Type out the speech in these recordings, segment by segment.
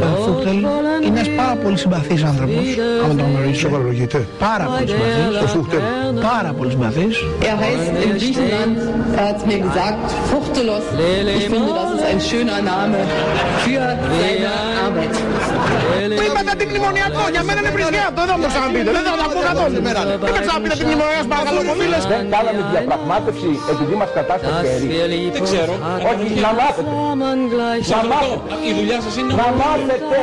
Το Φούχτελ είναι ένας πάρα πολύ συμπαθής άνθρωπος, άμα τον γνωρίσω. Σοβαρολογείται. Πάρα πολύ συμπαθής. Το Φούχτελ. Πάρα πολύ συμπαθής. Er heißt in Griechenland, er hat mir gesagt, Fuchtelos. Ich finde, das ist ein schöner Name für seine Arbeit. Είπατε αντιμνημονιακό, για μένα είναι πρισκιάτο, δεν θα μου το ξαναπείτε, δεν θα τα πω καθόλου σήμερα. Δεν με ξαναπείτε αντιμνημονιακό, παρακαλώ πολύ. Δεν κάναμε διαπραγμάτευση επειδή μας κατάστασε χέρι. Δεν ξέρω. Όχι, να μάθετε. Να μάθετε. Η δουλειά σας είναι Να μάθετε.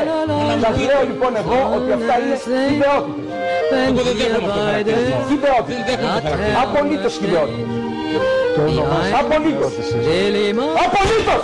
Σας λέω λοιπόν εγώ ότι αυτά είναι χιδεότητες. Εγώ δεν δέχομαι αυτό το χαρακτηρισμό. Δεν Χιδεότητες. δέχομαι αυτό το χαρακτηρισμό. Απολύτως χιδεότητες. Απολύτως. Απολύτως.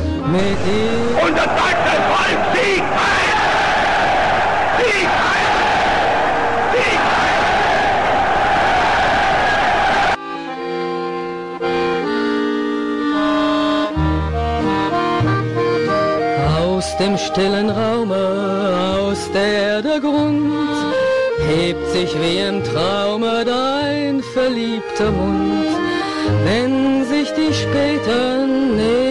Und das sagt das Volk Sieg Heil! Sieg Heil! Sieg Heil! Aus dem stillen Raume, aus der der Grund, hebt sich wie im Traume dein verliebter Mund. Wenn sich die späten drehen,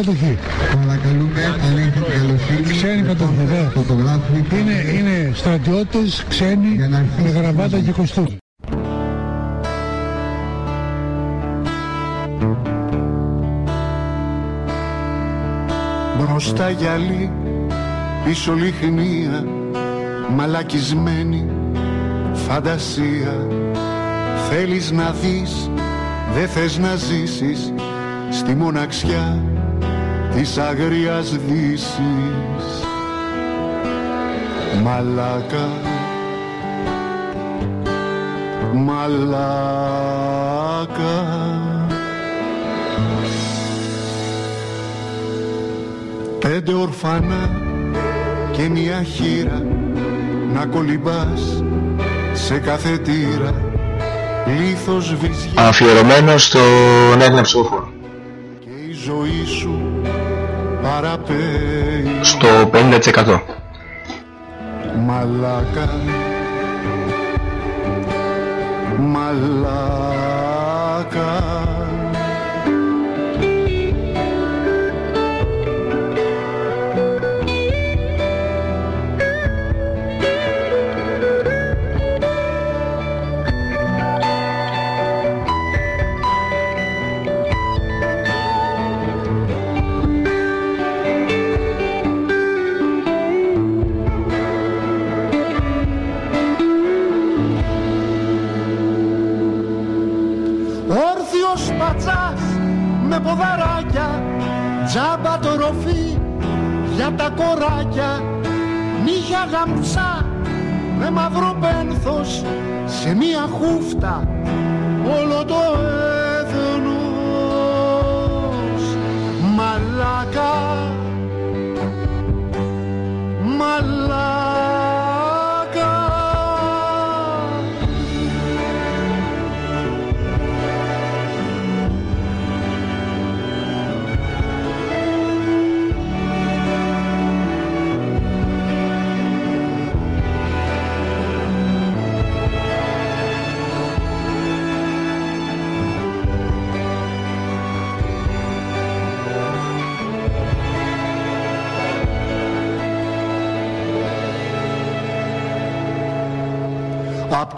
κατοχή. Παρακαλούμε αν έχετε καλοσύνη Ξένη κατοχή, βέβαια. φωτογράφοι Είναι, είναι στρατιώτες ξένοι Για να αρχίσει με η γραβάτα κουβέντα. και κοστούμι. Μπροστά γυαλί, πίσω λιχνία Μαλακισμένη φαντασία Θέλεις να δεις, δεν θες να ζήσεις στη μοναξιά της αγριάς δύσης. Μαλάκα, μαλάκα Πέντε ορφανά και μια χείρα να κολυμπάς σε κάθε τύρα λίθος βυζιά Αφιερωμένο στον Έλληνα ψηφοφόρο. και η ζωή σου παραπέει Στο 50%. Μαλάκα Μαλάκα Νύχια γαμψά με μαύρο πένθος Σε μία χούφτα όλο το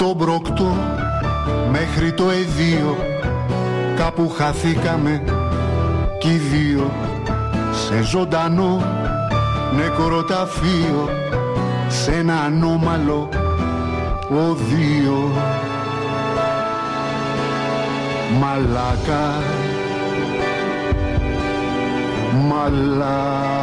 Απ' το Μπροκτό μέχρι το Εδίο. Κάπου χαθήκαμε κι οι δύο. Σε ζωντανό νεκροταφείο Σε ένα ανώμαλο οδείο. Μαλάκα Μαλάκα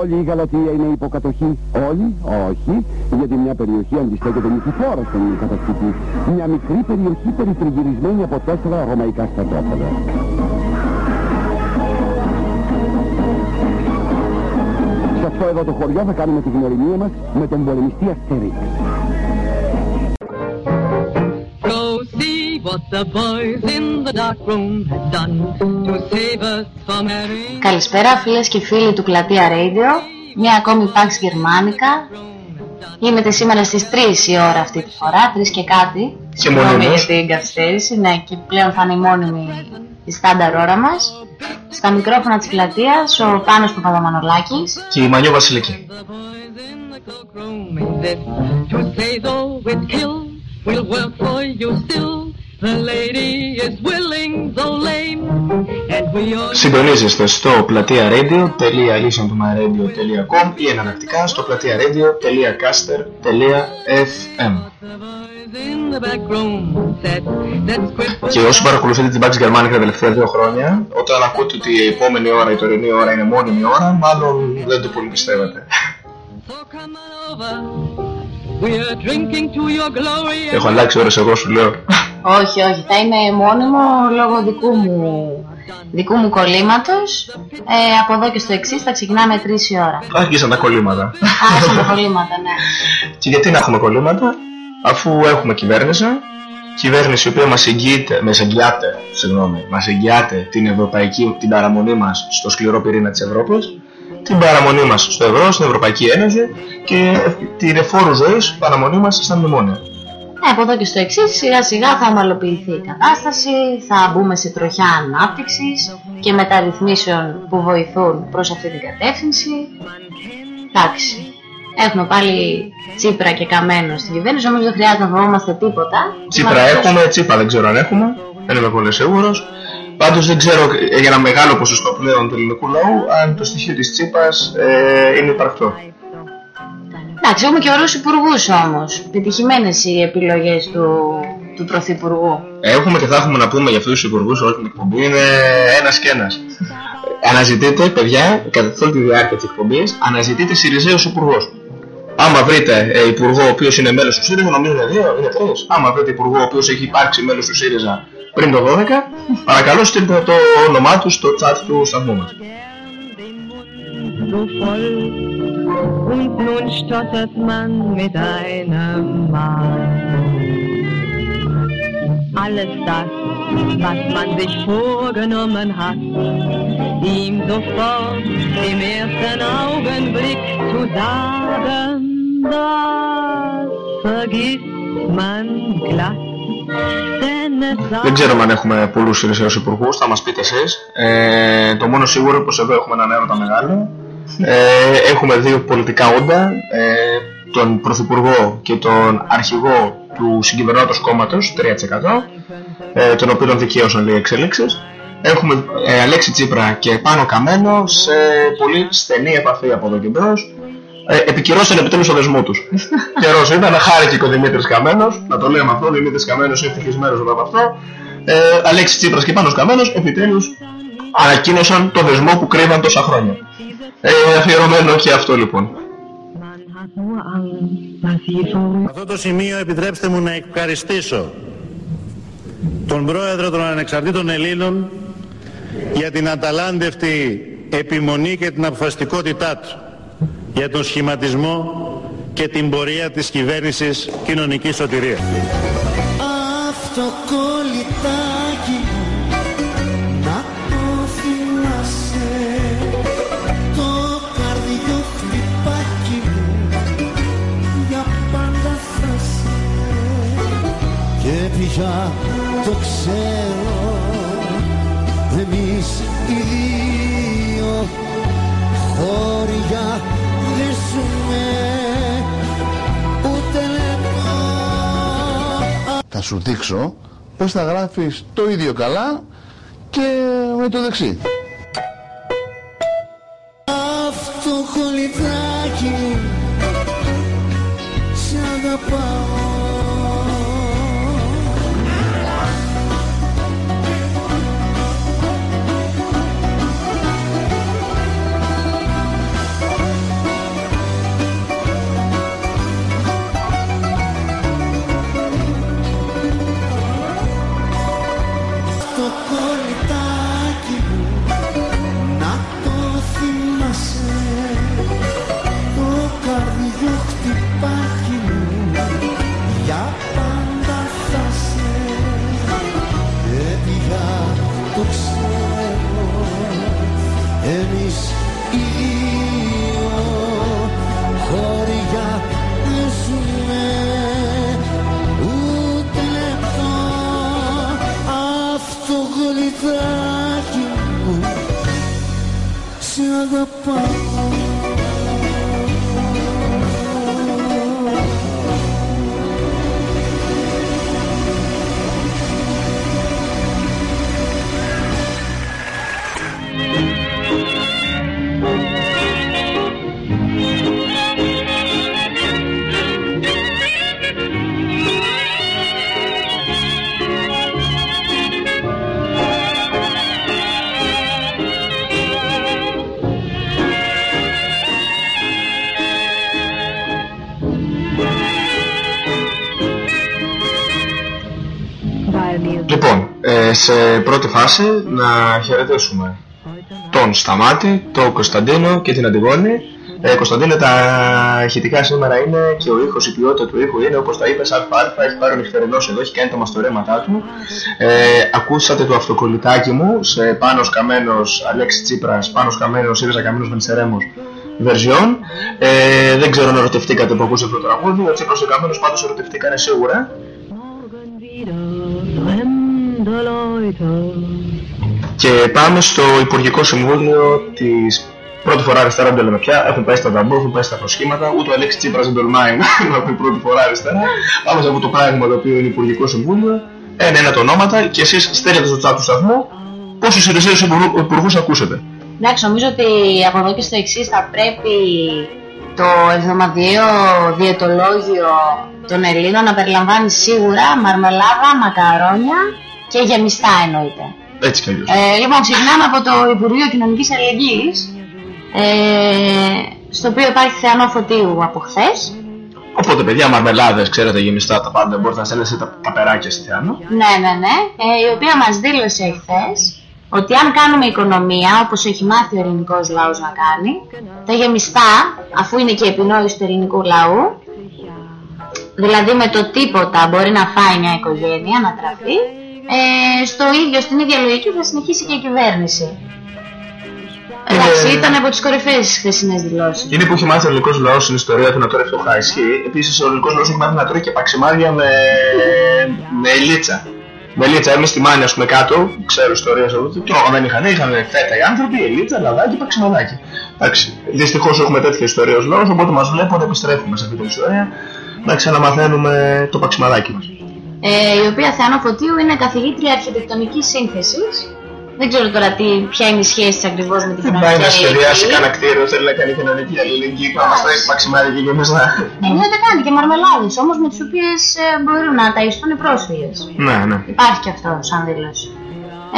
Όλη η Γαλατεία είναι υποκατοχή. Όλοι, όχι, γιατί μια περιοχή αντιστέκεται νικηφόρα στον κατακτητή. Μια μικρή περιοχή περιτριγυρισμένη από τέσσερα ρωμαϊκά στρατόπεδα. Σε αυτό εδώ το χωριό θα κάνουμε τη γνωριμία μας με τον πολεμιστή Αστερίξ. Καλησπέρα φίλες και φίλοι του Πλατεία Radio. Μια ακόμη Pax Germanica Είμαστε σήμερα στις 3 η ώρα αυτή τη φορά 3 και κάτι. Συγγνώμη για μόνιμος. την καθυστέρηση. Ναι και πλέον θα είναι η μόνιμη η στάνταρ ώρα μας. Στα μικρόφωνα της Πλατείας Ο Πάνος Παπαδομανολάκης. Και η Μανιό Βασιλική. To say though it kills, we'll work for you still. The lady is willing, though lame, and we all Συντονίζεστε στο πλατεία radio.listentomyradio.com ή εναλλακτικά στο πλατεία radio.caster.fm in the back room said, let's quit for Και όσοι παρακολουθείτε την Pax Germanica τα τελευταία δύο χρόνια, όταν ακούτε ότι η επόμενη ώρα, η τωρινή ώρα είναι μόνιμη ώρα, μάλλον δεν το πολύ πιστεύετε. We are drinking to your glory. Έχω αλλάξει ώρες εγώ σου λέω. Όχι, όχι, θα είναι μόνιμο λόγω δικού μου, δικού μου κολλήματος. Ε, από εδώ και στο εξής θα ξεκινάμε 3 η ώρα. Άρχισαν τα κολλήματα. Άρχισαν τα κολλήματα, ναι. Και γιατί να έχουμε κολλήματα, αφού έχουμε κυβέρνηση, κυβέρνηση η οποία μας εγγυάται, μας εγγυάται, συγγνώμη, μας εγγυάται την ευρωπαϊκή, την παραμονή μας στο σκληρό πυρήνα της Ευρώπης, την παραμονή μας στο ευρώ, στην Ευρωπαϊκή Ένωση και την εφόρου ζωής παραμονή μας στα μνημόνια. Ε, από εδώ και στο εξής, σιγά σιγά θα ομαλοποιηθεί η κατάσταση, θα μπούμε σε τροχιά ανάπτυξης και μεταρρυθμίσεων που βοηθούν προς αυτή την κατεύθυνση. Εντάξει. Έχουμε πάλι Τσίπρα και Καμένο στην κυβέρνηση, όμως δεν χρειάζεται να φοβόμαστε τίποτα. Τσίπρα έχουμε, Τσίπρα δεν ξέρω αν έχουμε, δεν είμαι πολύ σίγουρος. Πάντως δεν ξέρω για ένα μεγάλο ποσοστό πλέον του ελληνικού λαού αν το στοιχείο της Τσίπας ε, είναι υπαρκτό. Εντάξει, έχουμε και ωραίους υπουργούς όμως. Πετυχημένες οι επιλογές του, του Πρωθυπουργού. Έχουμε και θα έχουμε να πούμε για αυτούς τους υπουργούς όλη την εκπομπή. Είναι ένας και ένας. Αναζητείτε, παιδιά, κατά όλη τη διάρκεια της εκπομπής, αναζητείτε Σιριζέους υπουργός. Άμα βρείτε ε, υπουργό ο οποίος είναι μέλος του ΣΥΡΙΖΑ, νομίζω είναι δύο, είναι τρεις. Άμα βρείτε υπουργό ο οποίος έχει υπάρξει μέλος του ΣΥΡΙΖΑ πριν το 12, παρακαλώ στείλτε το όνομά του στο chat του σταθμού μας. Und nun stottert man mit einem Mal. Alles das, was man sich vorgenommen hat, ihm sofort im ersten Augenblick zu sagen, das vergisst man glatt. Δεν ξέρω αν έχουμε πολλούς Ιρησαίους υπουργούς, θα μας πείτε εσείς. Ε, το μόνο σίγουρο είναι πως εδώ έχουμε έναν έρωτα μεγάλο. Ε, έχουμε δύο πολιτικά όντα, ε, τον Πρωθυπουργό και τον Αρχηγό του συγκυβερνώντος κόμματος, 3%, ε, τον οποίο τον δικαίωσαν λίγες εξελίξεις. Έχουμε ε, Αλέξη Τσίπρα και Πάνο Καμένο σε πολύ στενή επαφή από εδώ και μπρος. Ε, επικυρώσαν επιτέλους το δεσμό τους. Καιρός ήταν, χάρηκε και ο Δημήτρης Καμένος, να το λέμε αυτό, ο Δημήτρης Καμένος είναι ευτυχισμένος από αυτό. Ε, Αλέξη Τσίπρας και Πάνος Καμένος επιτέλους ανακοίνωσαν το δεσμό που κρύβαν τόσα χρόνια. Ε, αφιερωμένο και αυτό λοιπόν. Σε αυτό το σημείο επιτρέψτε μου να ευχαριστήσω τον Πρόεδρο των Ανεξαρτήτων Ελλήνων για την αταλάντευτη επιμονή και την αποφασιστικότητά του για τον σχηματισμό και την πορεία της κυβέρνησης κοινωνικής σωτηρίας. Αυτοκολλητάκι πια το ξέρω εμείς οι δύο χώρια δεν ζούμε ούτε λεπτό Θα σου δείξω πως θα γράφεις το ίδιο καλά και με το δεξί. Σε πρώτη φάση να χαιρετήσουμε τον Σταμάτη, τον Κωνσταντίνο και την Αντιγόνη Ε, Κωνσταντίνε, τα ηχητικά σήμερα είναι και ο ήχος, η ποιότητα του ήχου είναι όπως τα είπες αλφα-αλφα, έχει πάρει ο νυχτερινός εδώ, έχει κάνει τα μαστορέματά του. Ε, ακούσατε το αυτοκολλητάκι μου σε Πάνος Καμένος, Αλέξης Τσίπρας, Πάνος Καμένος, Σύριζα Καμένος Βενσερέμος, version. Ε, δεν ξέρω αν ερωτευτήκατε που ακούσατε το τραγούδι, ο Τσίπρας και ο Καμένος πάντως ερωτευτήκανε σίγουρα. Και πάμε στο Υπουργικό Συμβούλιο της πρώτη φορά αριστερά δεν λέμε πια. Έχουν πέσει τα ταμπού, έχουν πέσει τα προσχήματα. Ούτε ο Αλέξη Τσίπρας δεν τολμάει να πει πρώτη φορά αριστερά. Πάμε σε αυτό το πράγμα το οποίο είναι Υπουργικό Συμβούλιο. Ένα-ένα τα ονόματα και εσείς στέλνετε στο chat του σταθμού πόσους Ελισέου υπουργούς ακούσετε. Εντάξει, νομίζω ότι από εδώ και στο εξής θα πρέπει το εβδομαδιαίο διαιτολόγιο των Ελλήνων να περιλαμβάνει σίγουρα μαρμελάδα, μακαρόνια και γεμιστά εννοείται. Έτσι κι αλλιώς. Ε, λοιπόν, ξεκινάμε από το Υπουργείο Κοινωνικής Αλληλεγγύης, ε, στο οποίο υπάρχει Θεανό Φωτίου από χθες. Οπότε, παιδιά, μαρμελάδες, ξέρετε, γεμιστά τα πάντα. Μπορείτε να στέλνετε τα, τα περάκια στη Θεάνο. Ναι, ναι, ναι. Ε, η οποία μας δήλωσε εχθέ ότι αν κάνουμε οικονομία, όπως έχει μάθει ο ελληνικός λαός να κάνει, τα γεμιστά, αφού είναι και η επινόηση του ελληνικού λαού, δηλαδή με το τίποτα μπορεί να φάει μια οικογένεια, να τραφεί, ε, στο ίδιο, στην ίδια λογική θα συνεχίσει και η κυβέρνηση. Εντάξει, Ε, ήταν από τις κορυφαίες τις χθεσινές δηλώσεις. Είναι που έχει μάθει ο ελληνικός λαός στην ιστορία του να τρώει φτωχά. Ισχύει. Επίσης, ο ελληνικός λαός έχει μάθει να τρώει και παξιμάδια με, με ελίτσα. Με ελίτσα, εμείς στη Μάνια, ας πούμε κάτω, ξέρω ιστορίες εδώ, τρώγαμε, δεν είχαν, είχαν φέτα οι άνθρωποι, ελίτσα, λαδάκι, παξιμαδάκι. Εντάξει, δυστυχώς έχουμε τέτοια ιστορία ως λαός, οπότε μας βλέπουν, επιστρέφουμε σε αυτή την ιστορία να ξαναμαθαίνουμε το παξιμαδάκι μας. Ε, η οποία Θεάνο Φωτίου είναι καθηγήτρια αρχιτεκτονικής σύνθεσης. Δεν ξέρω τώρα τι, ποια είναι η σχέση της ακριβώς με την Δεν πάει κοινωνική να σχεδιάσει αλληλεγγύη. κανένα κτίριο, θέλει να κάνει κοινωνική αλληλεγγύη, πάμε στα παξιμάδια και εμείς να... Εννοείται κάνει και μαρμελάδες όμως με τις οποίες ε, μπορούν να ταΐστούν οι πρόσφυγες. Ναι, ναι. Υπάρχει και αυτό σαν δήλωση.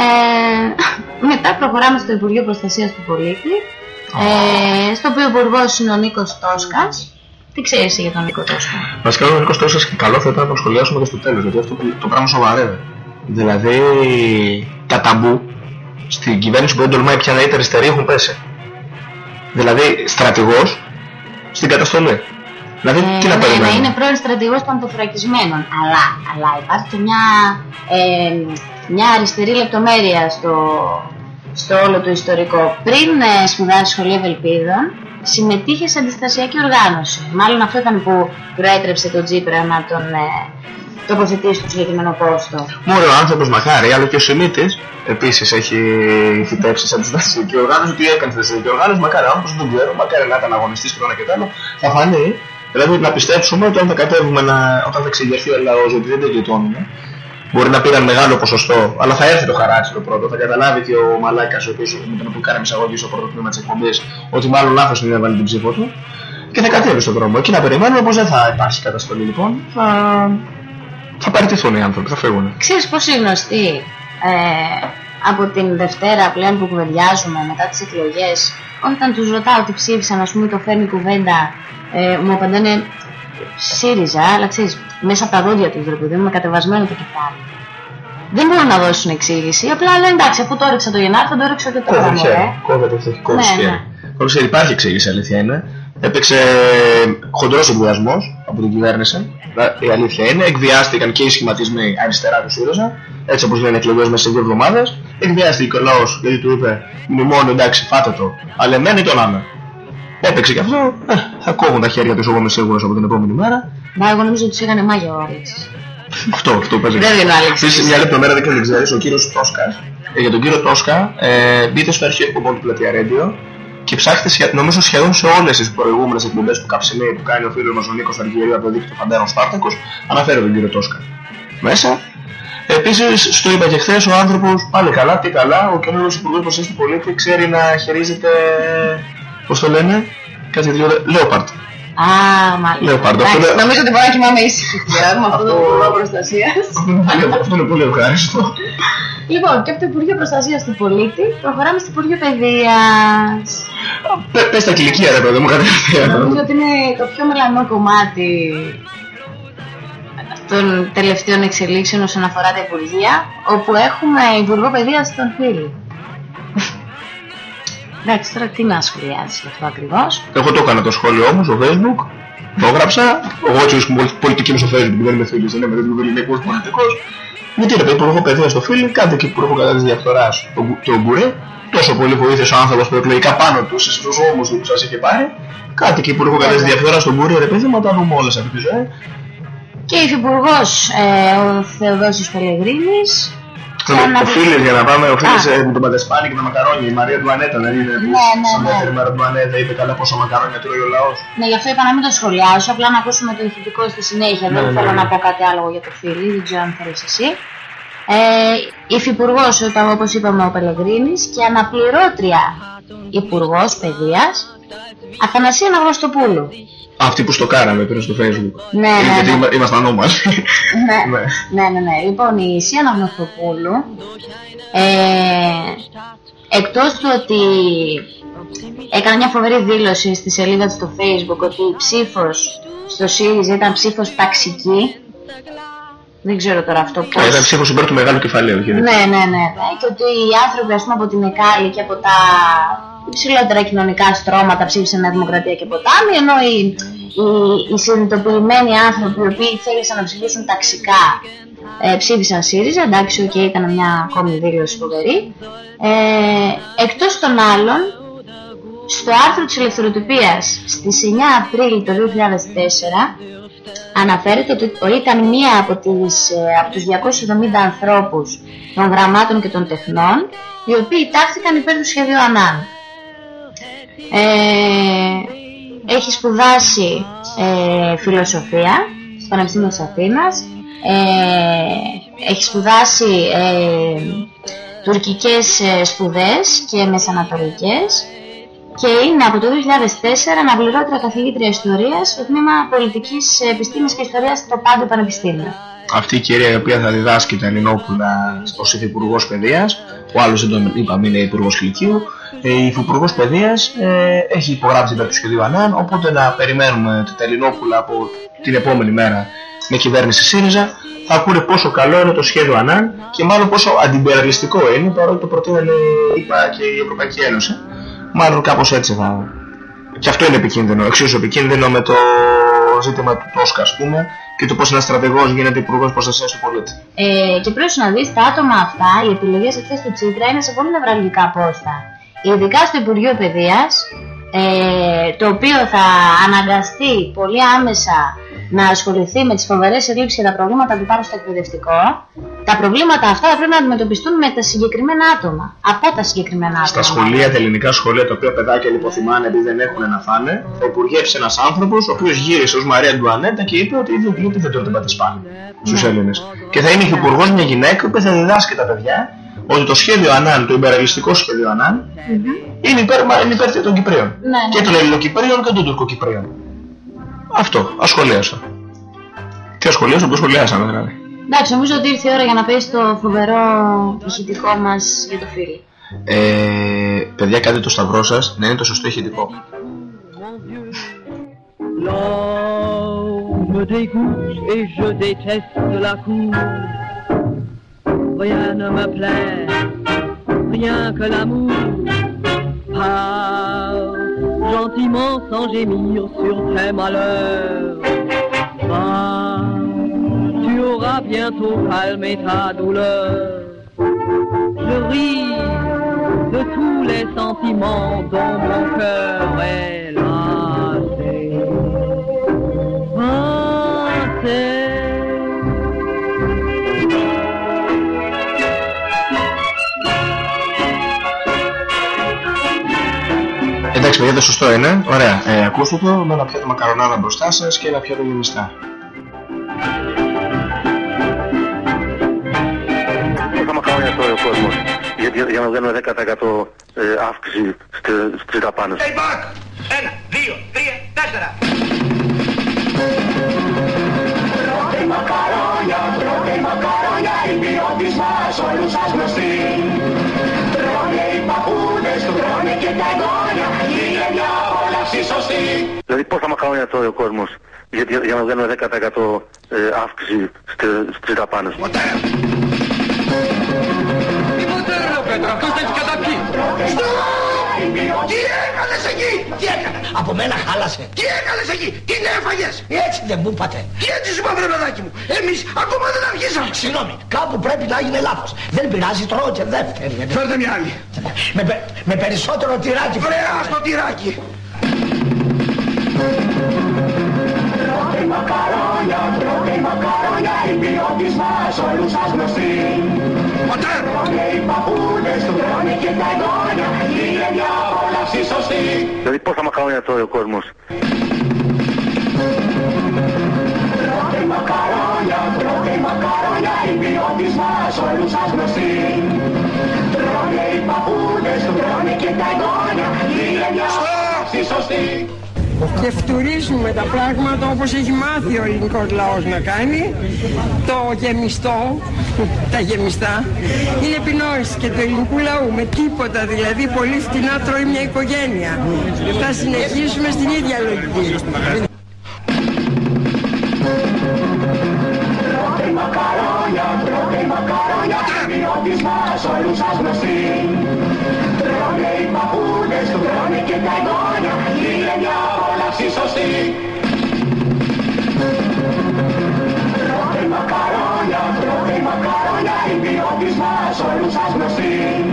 Ε, μετά προχωράμε στο Υπουργείο Προστασίας του Πολίτη, ε, στο οποίο υπουργός είναι ο Νίκος Τόσκας. Τι ξέρεις εσύ για τον Νίκο Τόσκα. Βασικά ο Νίκος Τόσας καλό θα ήταν να το σχολιάσουμε και στο τέλος, γιατί αυτό το πράγμα σοβαρεύει. Δηλαδή τα ταμπού στην κυβέρνηση που δεν τολμάει πια να είτε αριστερή έχουν πέσει. Δηλαδή στρατηγός στην καταστολή. Δηλαδή τι να ναι, ναι, περιμένουμε; είναι πρώην στρατηγός των αντοφρακισμένων. Αλλά, αλλά υπάρχει και μια, ε, μια αριστερή λεπτομέρεια στο, στο όλο το ιστορικό. Πριν ε, σπουδάσεις σχολείο Ευελπίδων, συμμετείχες σε αντιστασιακή οργάνωση. Μάλλον αυτό ήταν που προέτρεψε τον Τζίπρα να τον ε, τοποθετήσει στο συγκεκριμένο πόστο. Μόνο ο άνθρωπος μακάρι, αλλά και ο Σιμίτης επίσης έχει φυτέψει σαν αντιστασιακή οργάνωση. Τι έκανε στην αντιστασιακή οργάνωση, μακάρι ο άνθρωπος δεν ξέρω, μακάρι να ήταν αγωνιστής και το ένα και το άλλο. Θα φανεί, δηλαδή να πιστέψουμε ότι όταν θα κατέβουμε, να, όταν θα εξηγερθεί ο λαός, ότι δεν τελειωτώνουμε, Μπορεί να πήραν μεγάλο ποσοστό, αλλά θα έρθει το χαράτσι το πρώτο. Θα καταλάβει και ο Μαλάκας, ο οποίος με τον οποίο κάναμε εισαγωγή στο πρώτο τμήμα της εκπομπής, ότι μάλλον λάθος είναι να βάλει την ψήφο του. Και θα κατέβει στον δρόμο. Εκεί να περιμένουμε πω δεν θα υπάρξει καταστολή λοιπόν. Θα, θα παραιτηθούν οι άνθρωποι, θα φύγουν. Ξέρεις πώς είναι γνωστή ε, από την Δευτέρα πλέον που κουβεντιάζουμε μετά τις εκλογές όταν τους ρωτάω τι ψήφισαν ας πούμε το φέρνει κουβέντα ε, μου απαντάνε ΣΥΡΙΖΑ αλλά ξέρεις μέσα από τα δόντια τους ρε παιδί μου με κατεβασμένο το κεφάλι δεν μπορούν να δώσουν εξήγηση απλά λένε εντάξει αφού το έριξα το Γενάρη θα το έριξα και τώρα Κόβεται μωρέ χέρι. Κόβεται χέρι. Κόβεται Ναι, χέρι. Κόβεται χέρι. Υπάρχει εξήγηση, αλήθεια είναι. Έπαιξε χοντρός εμβιασμός από την κυβέρνηση. Η αλήθεια είναι. Εκβιάστηκαν και οι σχηματισμοί αριστερά του ΣΥΡΙΖΑ. Έτσι όπως λένε εκλογές μέσα σε δύο εβδομάδες. Εκβιάστηκε ο λαός γιατί του είπε μνημόνιο εντάξει φάτε το. Αλλά εμένα ή τον άμε. Έπαιξε και αυτό. Ε, θα κόβουν τα χέρια τους εγώ είμαι σίγουρος από την επόμενη μέρα. Μα εγώ νομίζω ότι τους είχαν μάγια ο Άλεξης Αυτό, αυτό παίζει. Δεν είναι ο Άλεξης. Επίσης, μια λεπτομέρεια δεν ξέρω, ξέρεις, ο κύριος Τόσκας. Ε, για τον κύριο Τόσκα, ε, μπείτε στο αρχείο εκπομπών του Πλατεία Radio και ψάχτε σχε- νομίζω σχεδόν σε όλες τις προηγούμενες εκπομπές του Καψινή που κάνει ο φίλος μας ο Νίκος Αργυρίου από το δίκτυο Φαντάρων Σπάρτακος, αναφέρει τον κύριο Τόσκα. Μέσα. Επίσης, στο είπα και χθες, ο άνθρωπος, πάλι καλά, τι καλά, ο καινούργιος υπουργός προστασίας του πολίτη ξέρει να χειρίζεται, πώς το λένε, κάτσε δύο, Λέοπαρτ. Α, μάλιστα. Λέοπαρντ, αυτό Εντάξει, είναι- νομίζω ότι μπορώ να κοιμάμαι ήσυχη πλέον με αυτό το Υπουργό Προστασίας. Αυτό είναι πολύ ευχάριστο. Λοιπόν, και από το Υπουργείο Προστασίας του Πολίτη προχωράμε στο Υπουργείο Παιδείας. Πε- Πες τα κλικία ρε παιδί μου κατευθείαν. Νομίζω ότι είναι το πιο μελανό κομμάτι των τελευταίων εξελίξεων όσον αφορά τα Υπουργεία, όπου έχουμε Υπουργό Παιδείας στον Φίλη. Εντάξει, τώρα τι να σχολιάζει γι' αυτό ακριβώς. Εγώ το έκανα το σχόλιο μου στο facebook, το έγραψα. Εγώ έτσι ήμουν πολι- πολιτική μου στο facebook, δεν είμαι φίλος, δεν είμαι δεν είμαι ελληνικός πολιτικός. Μου τι είπε, υπουργό παιδεία στο φίλο, κάντε και υπουργό κατά της διαφθοράς το, το Μπουρέ. Τόσο πολύ βοήθησε ο άνθρωπος που εκλογικά πάνω του, στους ώμους τους που σας είχε πάρει. Κάντε και υπουργό κατά της διαφθοράς στο Μπουρέ, ρε παιδί, μα τα δούμε όλες αυτή τη ζωή. Και υφυπουργό ε, ο Θεοδόσης Πελεγρίνης. Θέλω ο φίλος για να πάμε, ο φίλος ε, με τον Παντεσπάνη και τα μακαρόνια, η Μαρία του Ανέτα, δεν είναι που Ναι, ναι, σαν ναι. δεύτερη μέρα του Ανέτα είπε καλά πόσα μακαρόνια τρώει ο λαός. Ναι, γι' αυτό είπα να μην το σχολιάσω, απλά να ακούσουμε το ηχητικό στη συνέχεια. Ναι, δεν ναι, θέλω ναι. να πω κάτι άλλο για το φίλι, δεν ξέρω αν θέλεις εσύ. Ε, Υφυπουργός ήταν όπως είπαμε ο Πελεγρίνης και αναπληρώτρια Υπουργός Παιδείας Αθανασία Αναγνωστοπούλου. Αυτοί που στο κάραμε πήραν στο facebook. Ναι, Ε, ναι, Γιατί ναι. είμα- ήμασταν όμως. Ναι, Ναι. ναι, ναι, ναι. Λοιπόν, η Ισία Αναγνωστοπούλου, ε, εκτός του ότι έκανε μια φοβερή δήλωση στη σελίδα του στο facebook ότι η ψήφος στο ΣΥΡΙΖΑ ήταν ψήφος ταξική, δεν ξέρω τώρα αυτό πώς... Ε, Ήταν ψήφος υπέρ του μεγάλου κεφαλαίου. γίνεται. Ναι, ναι, ναι. Και ότι οι άνθρωποι ας πούμε, από την ΕΚΑΛΗ και από τα υψηλότερα κοινωνικά στρώματα ψήφισαν Νέα Δημοκρατία και ποτάμι, ενώ οι, οι, οι συνειδητοποιημένοι άνθρωποι οι οποίοι θέλησαν να ψηφίσουν ταξικά ε, ψήφισαν ΣΥΡΙΖΑ. Εντάξει, οκ, ήταν μια ακόμη δήλωση φοβερή. Ε, εκτός των άλλων, στο άρθρο της Ελευθεροτυπίας στις 9 Απρίλη το 2004 αναφέρεται ότι ήταν μία από, τις, ε, από τους 270 ανθρώπους των γραμμάτων και των τεχνών οι οποίοι τάχθηκαν υπέρ του σχεδίου Ανάν. Ε, έχει σπουδάσει ε, φιλοσοφία στο Πανεπιστήμιο της Αθήνας, ε, έχει σπουδάσει ε, τουρκικές ε, σπουδές και μεσανατολικές και είναι από το 2004 αναπληρώτρια καθηγήτρια ιστορίας στο τμήμα πολιτικής επιστήμης και ιστορίας στο Πάντο Πανεπιστήμιο. Αυτή η κυρία η οποία θα διδάσκει τα Ελληνόπουλα ως υφυπουργός παιδείας, ο άλλος δεν τον είπαμε είναι υπουργός Λυκείου, ε, η υφυπουργός παιδείας ε, έχει υπογράψει υπέρ του σχεδίου ΑΝΑΝ, οπότε να περιμένουμε τα Ελληνόπουλα από την επόμενη μέρα με κυβέρνηση ΣΥΡΙΖΑ θα ακούνε πόσο καλό είναι το σχέδιο ΑΝΑΝ και μάλλον πόσο αντιπεραλιστικό είναι παρόλο που το προτείνανε είπα, και η Ευρωπαϊκή Ένωση. Μάλλον κάπως έτσι θα... Και αυτό είναι επικίνδυνο, εξίσου επικίνδυνο με το ζήτημα του Τόσκα ας πούμε και το πώς ένας στρατηγός γίνεται υπουργός προστασίας του πολίτη. Ε, και πρέπει να δεις τα άτομα αυτά, οι επιλογές αυτές του Τσίπρα είναι σε πολύ νευραλγικά πόστα. Ειδικά στο Υπουργείο Παιδείας, ε, το οποίο θα αναγκαστεί πολύ άμεσα να ασχοληθεί με τις φοβερές ελλείψεις και τα προβλήματα που υπάρχουν στο εκπαιδευτικό, τα προβλήματα αυτά θα πρέπει να αντιμετωπιστούν με τα συγκεκριμένα άτομα. Από τα συγκεκριμένα άτομα. Στα σχολεία, τα ελληνικά σχολεία, τα οποία παιδάκια λιποθυμάνε επειδή δεν έχουν να φάνε, θα υπουργεύσει ένας άνθρωπος ο οποίος γύρισε ως Μαρία Ντουανέτα και είπε ότι δεν γιατί δεν τρώτε πατησπάνι στους Έλληνες. Και θα είναι υπουργός μια γυναίκα που θα διδάσκει τα παιδιά ότι το σχέδιο ΑΝΑΝ, το υπεραλιστικό σχέδιο ΑΝΑΝ, είναι υπέρ, μα- είναι υπέρ των Κυπρίων. Ναι, ναι. Και των Ελληνοκυπρίων και των Τουρκοκυπρίων. Αυτό, ασχολίασα. Τι ασχολίασα, που σχολιάσαμε δηλαδή. Εντάξει, νομίζω ότι ήρθε η ώρα για να πέσει το φοβερό ηχητικό μας για το φίλο. Ε, παιδιά, κάντε το σταυρό σας να είναι το σωστό ηχητικό. L'homme me dégoûte et je déteste la cour. Rien ne me plaît, rien que l'amour. Parle gentiment sans gémir sur tes malheurs. Va, tu auras bientôt calmé ta douleur. Je ris de tous les sentiments dont mon cœur est lassé. Passé. Εντάξει, παιδιά, το σωστό είναι. Ωραία. Ε, ακούστε το με ένα πιάτο μακαρονάδα μπροστά σας και ένα πιάτο γεμιστά. Πόσα μακαρόνια τρώει ο κόσμος για, για, για να βγαίνουμε 10% ε, αύξηση στε- στις δαπάνες. Ένα, δύο, τρία, τέσσερα. Τρώτε μακαρόνια, τρώτε μακαρόνια, η ποιότης μας όλους σας γνωστή. Τρώνε οι παππούδες του, τρώνε και τα εγγόνια, είναι μια απόλαυση σωστή. Δηλαδή πόσα μακαρόνια τρώει ο κόσμος για, για, για να βγαίνουμε 10% ε, αύξηση στε- στις δαπάνες. Τι μοντέρνο, Πέτρο, αυτός τα έχει καταπιεί. Η ποιότης Τι έκανα, από μένα χάλασε. Τι έκανες εκεί, την έφαγες. Έτσι δεν μου είπατε. Τι έτσι σου είπα βρε παιδάκι μου; Εμείς ακόμα δεν αρχίσαμε. Συγγνώμη, κάπου πρέπει να έγινε λάθος. Δεν πειράζει, τρώω και δεύτερη. Φέρτε μια άλλη. Με, πε- με περισσότερο τυράκι. Βρε ας το τυράκι. Τρώτε μακαρόνια, τρώτε μακαρόνια, η ποιότης μας όλους σας γνωστή. Τρώνε οι παππούδες του, τρώνε και τα εγγόνια, είναι μια απόλαυση σωστή. Δηλαδή πόσα μακαρόνια τρώει ο κόσμος; Τρώτε μακαρόνια, τρώτε μακαρόνια, η ποιότης μας όλους σας γνωστή. Τρώνε οι παππούδες του, τρώνε και τα εγγόνια, είναι μια απόλαυση σωστή. Και φτουρίζουμε τα πράγματα όπως έχει μάθει ο ελληνικός λαός να κάνει το γεμιστό τα γεμιστά είναι επινόηση και του ελληνικού λαού με τίποτα δηλαδή πολύ φτηνά τρώει μια οικογένεια θα συνεχίσουμε στην ίδια λογική Τρώτε μακαρόνια, τρώτε μακαρόνια, ποιότης μας όλους σας γνωστή. Τρώνε οι παππούδες του, τρώνε και τα εγγόνια, είναι μια απόλαυση σωστή. Τρώτε μακαρόνια, τρώτε μακαρόνια, η ποιότης μας όλους σας γνωστή.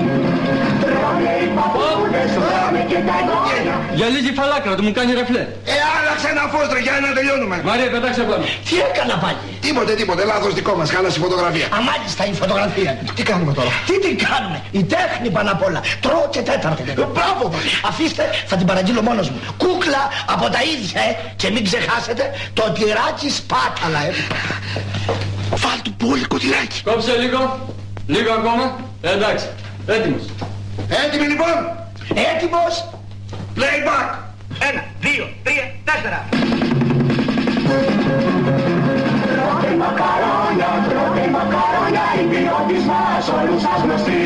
Τρώνε οι παππούδες του, τρώνε και τα εγγόνια. Για λίγη φαλάκρα του μου κάνει ρεφλέ. Ε, άλλαξε ένα φως ρε, για να τελειώνουμε. Μαρία, πετάξε πάνω. Τι έκανα πάλι; Τίποτε, τίποτε, λάθος δικό μας, χάλασε η φωτογραφία. Α, μάλιστα η φωτογραφία. Τι κάνουμε τώρα; Τι την κάνουμε; Η τέχνη πάνω απ' όλα. Τρώω και τέταρτη. Ε, Μπράβο. Αφήστε, θα την παραγγείλω μόνος μου. Κούκλα από τα ίδια, ε. Και μην ξεχάσετε το τυράκι σπάταλα, ε. Βάλ του μπόλικο τυράκι. Κόψε λίγο. Λίγο ακόμα. Ε, εντάξει. Έτοιμος. Έτοιμοι λοιπόν. Έτοιμος; Playback. Ένα, δύο, τρία, τέσσερα. Τρώτε μακαρόνια, τρώτε μακαρόνια, η ποιότης μας όλους σας γνωστή.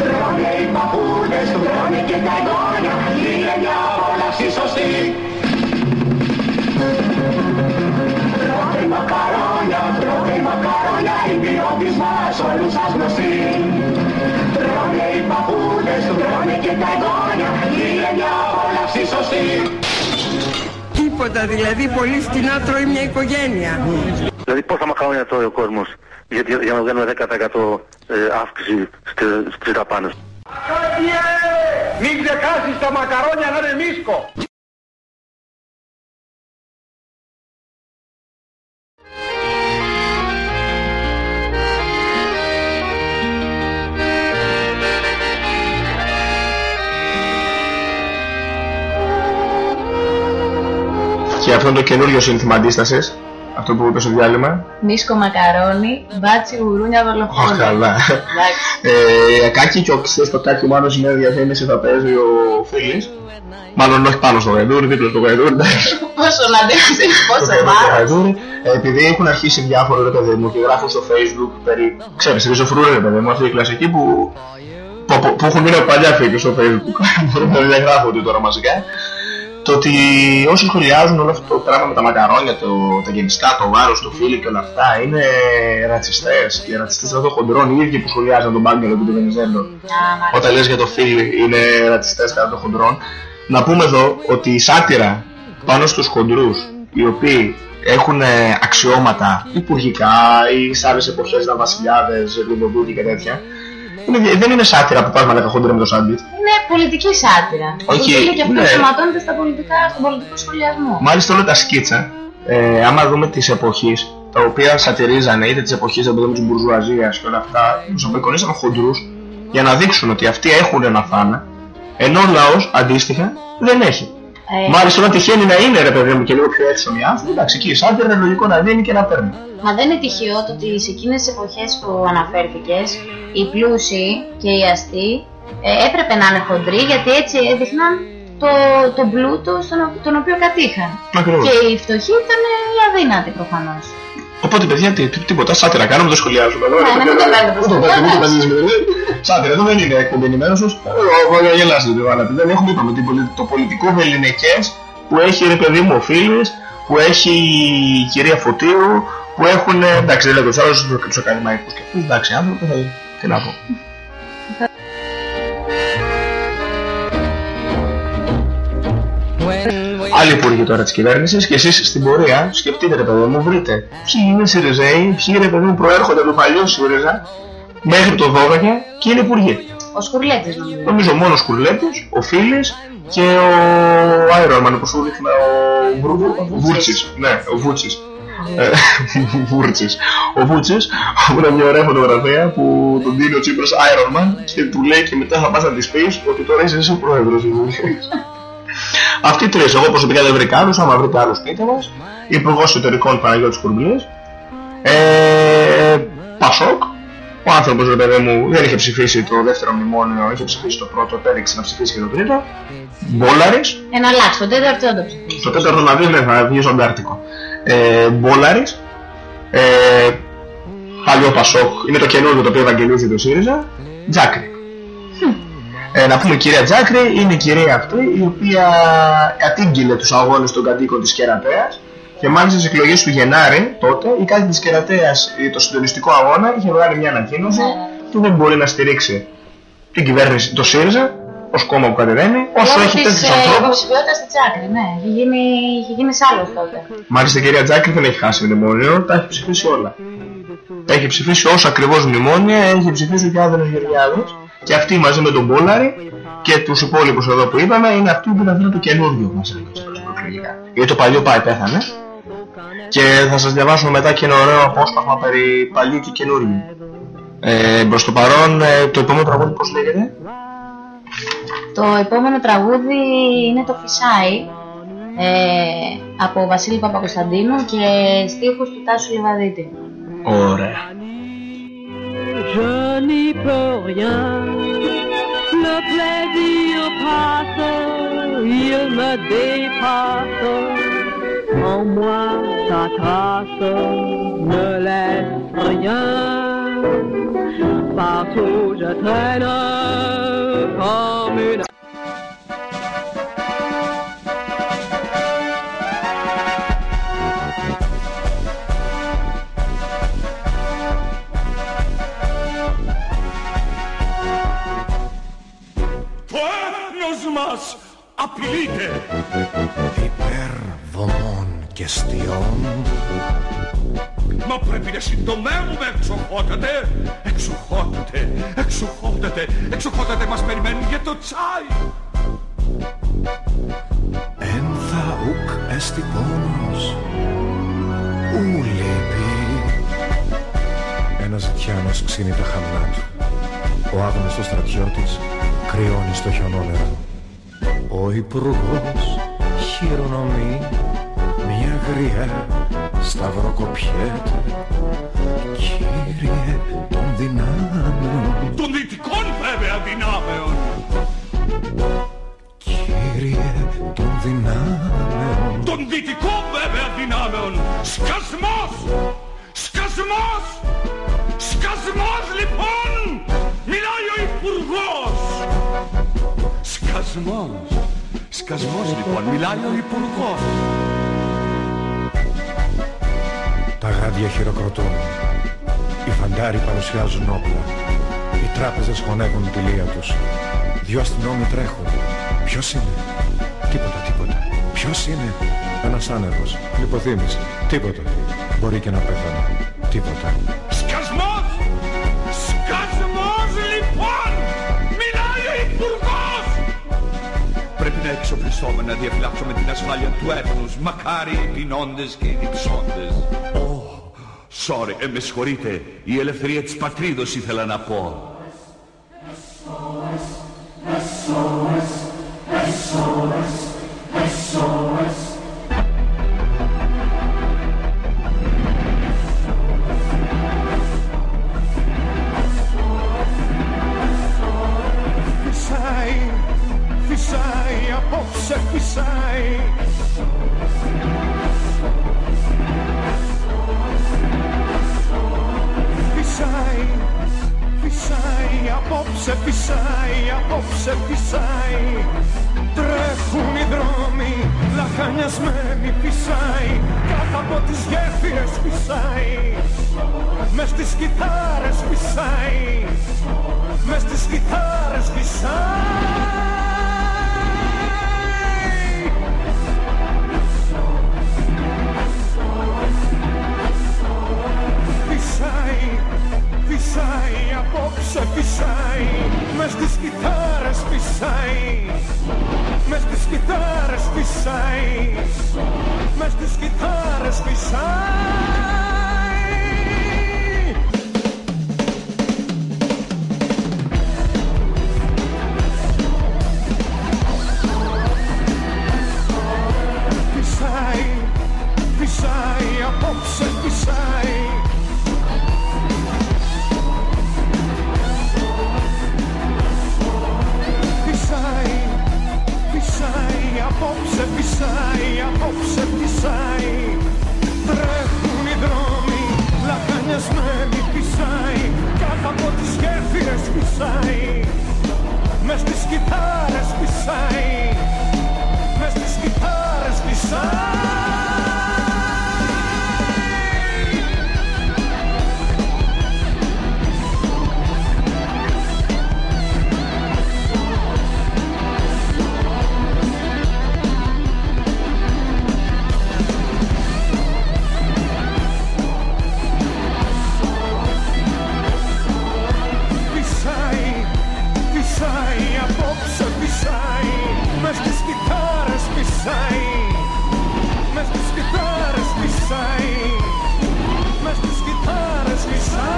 Τρώνε οι παππούδες του, τρώνε και τα εγγόνια, είναι μια απόλαυση σωστή. Τρώτε μακαρόνια, τρώτε μακαρόνια, η ποιότης μας όλους σας γνωστή. Τρώνε οι παππούδες του, τρώνε και τα εγγόνια, είναι μια απόλαυση σωστή. τίποτα δηλαδή πολύ φτηνά τρώει μια οικογένεια Δηλαδή πόσα μακαρόνια τρώει ο κόσμος για, για, για να βγαίνουμε 10% ε, αύξηση στη- στις δαπάνες; Μην ξεχάσεις τα μακαρόνια να είναι μίσκο. Αυτό είναι το καινούριο σύνθημα αντίστασης, αυτό που είπες στο διάλειμμα. Μίσκο μακαρόνι, μπάτσι γουρούνια Αχ, δολοφόνο. καλά. Εντάξει. Ε, Ακάκι και ο ξέρεις το Κάκι μάλλον είναι διαφήμιση θα παίζει ο Φίλης. Μάλλον όχι πάνω στο γαϊδούρι, δίπλα στο γαϊδούρι. Πόσο να δείξει, πόσο Δίπλα στο βάρος. γαϊδούρι. Ε, Επειδή έχουν αρχίσει διάφοροι ρε παιδί μου και γράφουν στο facebook περί, ξέρεις, ριζοφρούρα ρε παιδί μου, αυτή η κλασική που, που, που, που έχουν μείνει από παλιά φίλοι στο facebook, μπορούν να διαγράφονται τώρα μαζικά. Το ότι όσοι σχολιάζουν όλο αυτό το πράγμα με τα μακαρόνια, το, τα γεμιστά, το βάρος, το φίλι και όλα αυτά είναι ρατσιστές. Και ρατσιστές εδώ χοντρών οι ίδιοι που σχολιάζουν τον Μπάγκελο και τον Βενιζέλο όταν λες για το φίλι είναι ρατσιστές κατά των χοντρών. Να πούμε εδώ ότι η σάτυρα πάνω στους χοντρούς οι οποίοι έχουν ε, αξιώματα υπουργικά ή σε άλλες εποχές ήταν βασιλιάδες, λιδοβούτοι και τέτοια είναι, δεν είναι σάτυρα που πας μαλάκα χοντρό με το σάντουιτς Είναι πολιτική σάτυρα. Όχι, Το φίλο και αυτό ναι. σωματώνεται στα πολιτικά, στον πολιτικό σχολιασμό. Μάλιστα όλα τα σκίτσα, ε, άμα δούμε τις εποχές τα οποία σατυρίζανε είτε τις εποχές δηλαδή, της μπουρζουαζίας και όλα αυτά, τους απεικονίσαν χοντρούς για να δείξουν ότι αυτοί έχουν να φάνε, ενώ ο λαός αντίστοιχα δεν έχει. Ε, Μάλιστα όταν τυχαίνει να είναι ρε παιδί μου και λίγο πιο έξυπνοι άνθρωποι, εντάξει εκεί η σάτυρα είναι λογικό να δίνει και να παίρνει. Μα δεν είναι τυχαίο το ότι σε εκείνες τις εποχές που αναφέρθηκες, οι πλούσιοι και οι αστεί ε, έπρεπε να είναι χοντροί γιατί έτσι έδειχναν το, τον πλούτο στον, ο- τον οποίο κατήχαν. Ακριβώς. Και οι φτωχοί ήταν οι αδύνατοι προφανώς. Οπότε παιδιά τι, τι- τίποτα, σάτυρα κάνουμε, το σχολιάζουμε εδώ. Ναι, ρε, ναι, παιδιά, μην το δεν- παίρνετε Ούτε το στο παίρνετε, ούτε τέλος. παίρνετε, δηλαδή. Σάτυρα, εδώ δεν είναι εκπομπή ενημέρωσης. Ε, Γελάστε το βάλατε. Δεν έχουμε, είπαμε, την πολι- το πολιτικό βεληνικές που έχει ρε παιδί μου ο Φίλης, που έχει η κυρία Φωτίου, που έχουν, ε, εντάξει δεν λέω τους άλλους και τους ακαδημαϊκούς και αυτούς, εντάξει άνθρωποι, θα- τι να πω. Άλλοι υπουργοί τώρα της κυβέρνησης και εσείς στην πορεία σκεφτείτε ρε παιδί μου, βρείτε ποιοι είναι ΣΥΡΙΖΑΙ, ποιοι ρε παιδί μου προέρχονται από το παλιό ΣΥΡΙΖΑ μέχρι το 12 και είναι υπουργοί. Ο Σκουρλέτης νομίζω. Νομίζω μόνο ο Σκουρλέτης, ο Φίλης και ο Άιρονμαν που σου δείχνα ο Βούτσης. Ναι, ο Βούτσης. Ε, Βούρτσης. Ο Βούτσης που είναι μια ωραία φωτογραφία που τον δίνει ο Τσίπρας Iron Man και του λέει και μετά θα πας να της πεις ότι τώρα είσαι εσύ ο πρόεδρος της Βουλής. Αυτοί οι τρεις, εγώ προσωπικά δεν βρήκα άλλους, άμα βρείτε άλλους πείτε μας. Υπουργός Εσωτερικών Παναγιώτης Κουρμπλής. Ε, Πασόκ. Ο άνθρωπος, ρε παιδί μου, δεν είχε ψηφίσει το δεύτερο μνημόνιο, είχε ψηφίσει το πρώτο, επέδειξε να ψηφίσει και το τρίτο. Μπόλαρης. Ένα αλλάξει, το τέταρτο δεν το ψηφίσει. Το τέταρτο να δει, ναι, θα βγει στο Αντάρτικο. Ε, Μπόλαρης. Ε, παλιό Πασόκ, είναι το καινούργιο το οποίο ευαγγελίζει το ΣΥΡΙΖΑ. Τζάκρη. Ε, να πούμε η κυρία Τζάκρη είναι η κυρία αυτή η οποία κατήγγειλε τους αγώνες των κατοίκων της Κερατέας και μάλιστα στις εκλογές του Γενάρη τότε η κάτοικη της Κερατέας το συντονιστικό αγώνα είχε βγάλει μια ανακοίνωση ότι δεν μπορεί να στηρίξει την κυβέρνηση, το ΣΥΡΙΖΑ ως κόμμα που κατεβαίνει όσο έχει τέτοιους της ε, ανθρώπους υποψηφιότητας στη Τσάκρη, ναι. Είχε γίνει, είχε γίνει σ' άλλος τότε. Μάλιστα η κυρία Τζάκρη δεν έχει χάσει μνημόνιο, τα έχει ψηφίσει όλα. Έχει ψηφίσει όσα ακριβώς μνημόνια, έχει ψηφίσει και ο Άδωνος Γεωργιάδης και αυτοί μαζί με τον Μπόλαρη και τους υπόλοιπους εδώ που είπαμε είναι αυτοί που θα δίνουν το καινούργιο μας έλεγε ο Τσίπρας προεκλογικά. Γιατί το παλιό πάει πέθανε και θα σας διαβάσω μετά και ένα ωραίο απόσπασμα περί παλιού και καινούργιου. Ε, προς το παρόν ε, το επόμενο τραγούδι πώς λέγεται; Το επόμενο τραγούδι είναι το Φυσάι ε, από Βασίλη Παπακοσταντίνου και στίχους του Τάσου Λιβαδίτη. Ωραία. Je n'y peux rien. Le plaisir passe, il me dépasse. En moi, ta trace ne laisse rien. Partout je traîne comme une μας απειλείται. Υπερβομών και στιών Μα πρέπει να συντομεύουμε εξοχότατε. Εξοχότατε, εξοχότατε, εξοχότατε μας περιμένουν για το τσάι. ένθα ουκ έστι πόνος ου λείπει Ένας ζητιάνος ξύνει τα χαμνά του Ο άγνωστος στρατιώτης κρυώνει στο χιονόνερο Ο υπουργός χειρονομεί μια γριά σταυροκοπιέται Κύριε των δυνάμεων Των δυτικών βέβαια δυνάμεων. Κύριε των δυνάμεων Των δυτικών βέβαια δυνάμεων. Σκασμός! Σκασμός! Σκασμός λοιπόν! Μιλάει ο Υπουργός! Σκασμός! Σκασμός λοιπόν, μιλάει ο Υπουργός! Τα γάντια χειροκροτούν. Οι φαντάροι παρουσιάζουν όπλα. Οι τράπεζες χωνεύουν τη λία τους. Δυο αστυνόμοι τρέχουν. Ποιος είναι; Τίποτα, τίποτα. Ποιος είναι; Ένας άνεργος. Λιποθύμης. Τίποτα. Μπορεί και να πέθανε. Τίποτα. Να εξοπλιστούμε να διαφυλάξουμε την ασφάλεια του έθνους, μακάρι οι πεινώντες και οι διψώντες. Ω, sorry, ε, με συγχωρείτε, η ελευθερία της πατρίδος ήθελα να πω. Απόψε φυσάει Φυσάει, φυσάει, απόψε φυσάει, απόψε φυσάει Τρέχουν οι δρόμοι, λαχανιασμένοι φυσάει Κάτω από τις γέφυρες φυσάει Μες στις κιθάρες φυσάει Μες στις κιθάρες φυσάει κιθάρες φυσάει Μες στις κιθάρες φυσάει Μες στις κιθάρες φυσάει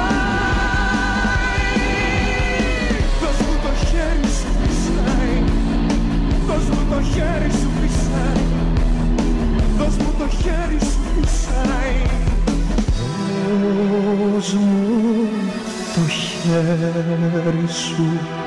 Δώσ' μου το χέρι σου φυσάει Δώσ' μου το χέρι σου φυσάει Δώσ' μου το χέρι σου φυσάει Δώσ' μου το χέρι σου Δώσ'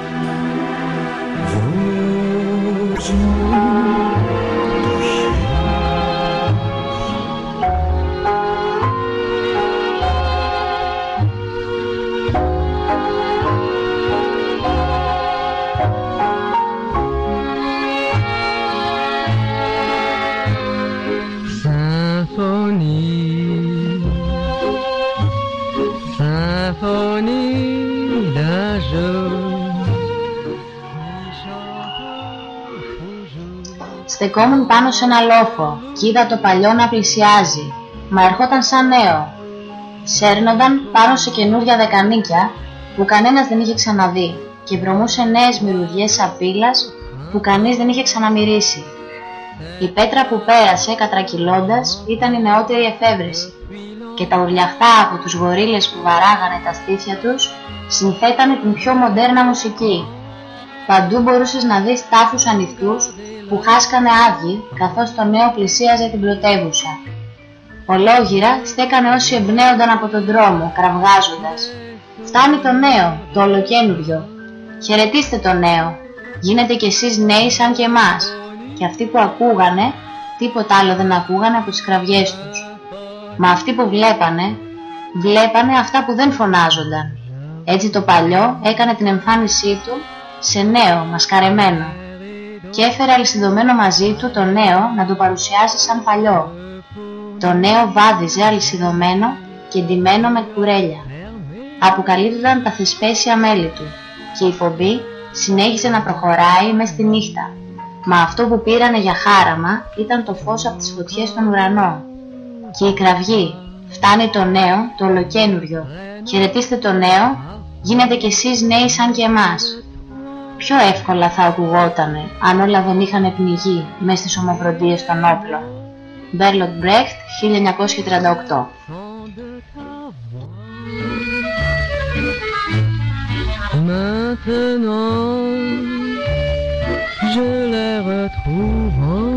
Στεκόμουν πάνω σε ένα λόφο και είδα το παλιό να πλησιάζει. Μα ερχόταν σαν νέο. Σέρνονταν πάνω σε καινούρια δεκανίκια που κανένας δεν είχε ξαναδεί και βρωμούσε νέες μυρουδιές σαπίλας που κανείς δεν είχε ξαναμυρίσει. Η πέτρα που πέρασε κατρακυλώντας ήταν η νεότερη εφεύρεση και τα ουρλιαχτά από τους γορίλες που βαράγανε τα στήθια τους συνθέτανε την πιο μοντέρνα μουσική. Παντού μπορούσες να δεις τάφους ανοιχτούς που χάσκανε άδειοι καθώς το νέο πλησίαζε την πρωτεύουσα. Ολόγυρα στέκανε όσοι εμπνέονταν από τον δρόμο, κραυγάζοντας. Φτάνει το νέο, το ολοκένουργιο. Χαιρετίστε το νέο. Γίνετε κι εσείς νέοι σαν και εμάς. Και αυτοί που ακούγανε, τίποτα άλλο δεν ακούγανε από τις κραυγές τους. Μα αυτοί που βλέπανε, βλέπανε αυτά που δεν φωνάζονταν. Έτσι το παλιό έκανε την εμφάνισή του σε νέο, μασκαρεμένο. Και έφερε αλυσιδωμένο μαζί του το νέο να το παρουσιάσει σαν παλιό. Το νέο βάδιζε αλυσιδωμένο και ντυμένο με κουρέλια. Αποκαλύπτονταν τα θεσπέσια μέλη του και η πομπή συνέχισε να προχωράει μες στη νύχτα. Μα αυτό που πήρανε για χάραμα ήταν το φως από τις φωτιές στον ουρανό. Και η κραυγή, φτάνει το νέο, το ολοκένουριο. Χαιρετίστε το νέο, γίνετε κι εσείς νέοι σαν και εμάς. Πιο εύκολα θα ακουγότανε αν όλα δεν είχαν πνιγεί μες στις ομοφροντίες των όπλων. Μπέρλοτ Μπρέχτ, 1938 Maintenant, je les retrouve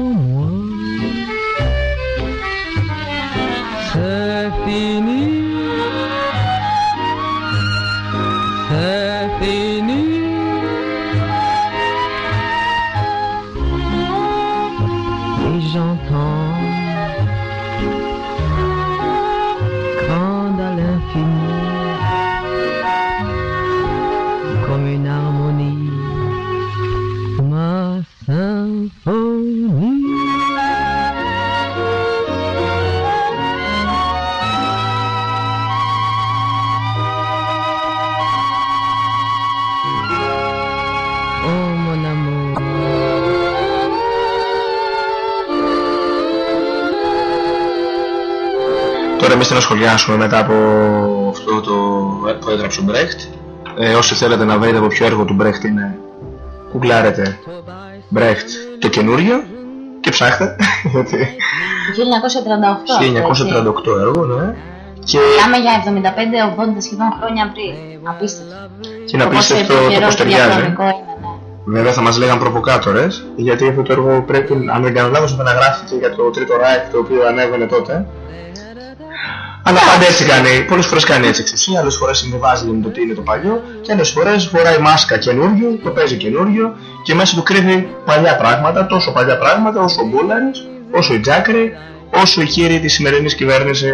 εμείς τι να σχολιάσουμε μετά από αυτό το που έγραψε ο Μπρέχτ. ε, όσοι θέλετε να βρείτε από ποιο έργο του Μπρέχτ είναι, κουκλάρετε Μπρέχτ το καινούριο και ψάχτε. γιατί 1938. 1938 έργο, ναι. Και, Μιλάμε για 75-80 σχεδόν χρόνια πριν. Απίστευτο. και είναι Όπως απίστευτο επί το καιρός πώς ταιριάζει. διαχρονικό είναι, ναι. Βέβαια θα μας λέγαν προβοκάτορες, γιατί αυτό το έργο πρέπει, αν δεν κάνω λάθος, να γράφτηκε για το τρίτο Ράικ το οποίο ανέβαινε τότε. Αλλά πάντα έτσι κάνει, πολλές φορές κάνει έτσι εξουσία, άλλες φορές συμβιβάζει με το τι είναι το παλιό και άλλες φορές φοράει μάσκα καινούριο, το παίζει καινούριο και μέσα του κρύβει παλιά πράγματα, τόσο παλιά πράγματα όσο ο Μπούλαρης, όσο η Τζάκρη, όσο οι κύριοι της σημερινής κυβέρνησης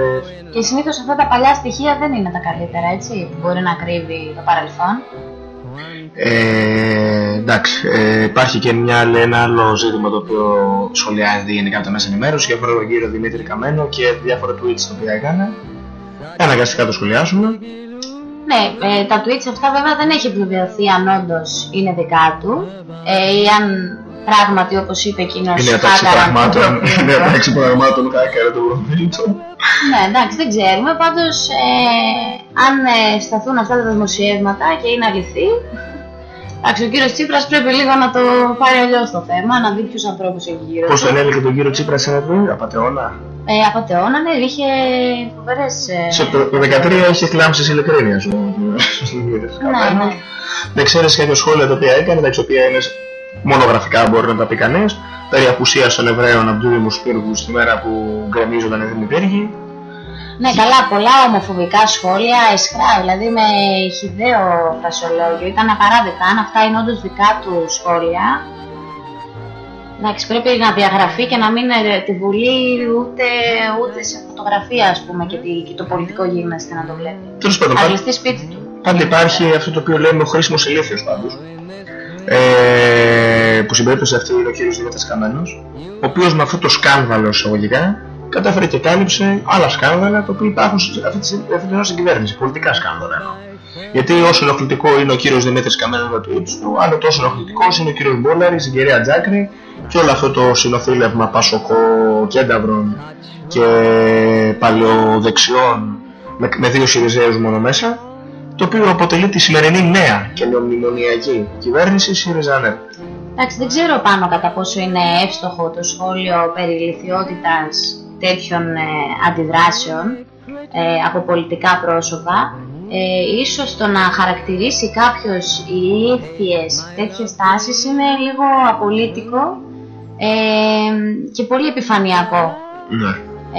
Και συνήθως αυτά τα παλιά στοιχεία δεν είναι τα καλύτερα, έτσι, που μπορεί να κρύβει το παρελθόν. Ε, εντάξει, ε, υπάρχει και μια, άλλη- ένα άλλο ζήτημα το οποίο σχολιάζει γενικά από τα μέσα ενημέρωσης και αφορά τον κύριο Δημήτρη Καμένο και διάφορα tweets τα οποία έκανε. Αναγκαστικά το σχολιάσουμε. Ναι, ε, τα tweets αυτά βέβαια δεν έχει επιβεβαιωθεί αν όντως είναι δικά του ε, ή αν πράγματι όπως είπε εκείνος Είναι ατάξη χάκαραν το πραγμάτων, προφίλ. είναι ατάξη πραγμάτων χάκαρα το προφίλ του. Ναι, εντάξει, δεν ξέρουμε. Πάντως, ε, αν ε, σταθούν αυτά τα δημοσιεύματα και είναι αληθή, εντάξει, ο κύριος Τσίπρας πρέπει λίγο να το πάρει αλλιώς το θέμα, να δει ποιους ανθρώπους έχει γύρω Πώς του. τον έλεγε τον κύριο Τσίπρα σε ένα tweet, απατεώνα. Ε, απατεώνα, ναι, είχε φοβερές... Ε, Σε το, το 13 είχε κλάμψεις ειλικρίνειας ο Δημήτρης ναι, Καμένος. ναι. Δεν ξέρεις κάποια σχόλια τα οποία έκανε, τα οποία είναι μονογραφικά μπορεί να τα πει κανείς. Περί απουσίας των Εβραίων από τους Δημοσπύργου στη μέρα που γκρεμίζονταν οι Δημητήργοι. Ναι, καλά, πολλά ομοφοβικά σχόλια, εσχρά, δηλαδή με χιδαίο φρασιολόγιο. Ήταν απαράδεκτα. Αν αυτά είναι όντως δικά του σχόλια, εντάξει, πρέπει να διαγραφεί και να μην είναι τη Βουλή ούτε, ούτε σε φωτογραφία, ας πούμε, και, τη- και το πολιτικό γίγνεσθε να το βλέπει. Τέλος πάντων, Να πά- κλειστεί σπίτι του. πάντα υπάρχει αυτό το οποίο λέμε ο χρήσιμος ηλίθιος πάντως. Ε, που στην περίπτωση αυτή είναι ο κύριος Δημήτρης Καμένος, ο οποίος με αυτό το σκάνδαλο εισαγωγικά κατάφερε και κάλυψε άλλα σκάνδαλα τα οποία υπάρχουν σε αυτή τη στιγμή αυτή την ώρα στην κυβέρνηση, πολιτικά σκάνδαλα. εννοώ. Γιατί όσο ενοχλητικό είναι ο κύριος Δημήτρης Καμένος με το ύψος του, άλλο τόσο ενοχλητικός είναι ο κύριος Μπόλαρης, η κυρία Τζάκρη και όλο αυτό το συνοθήλευμα πασοκο κένταυρων και παλαιοδεξιών με, με δύο Σιριζέους μόνο μέσα το οποίο αποτελεί τη σημερινή νέα και νεομνημονιακή κυβέρνηση ΣΥΡΙΖΑ Εντάξει, δεν ξέρω πάνω κατά πόσο είναι εύστοχο το σχόλιο περί ηλικιότητας τέτοιων ε, αντιδράσεων ε, από πολιτικά πρόσωπα. Ε, ίσως το να χαρακτηρίσει κάποιος ηλίθιες τέτοιες τάσεις είναι λίγο απολύτικο ε, και πολύ επιφανειακό. Ναι.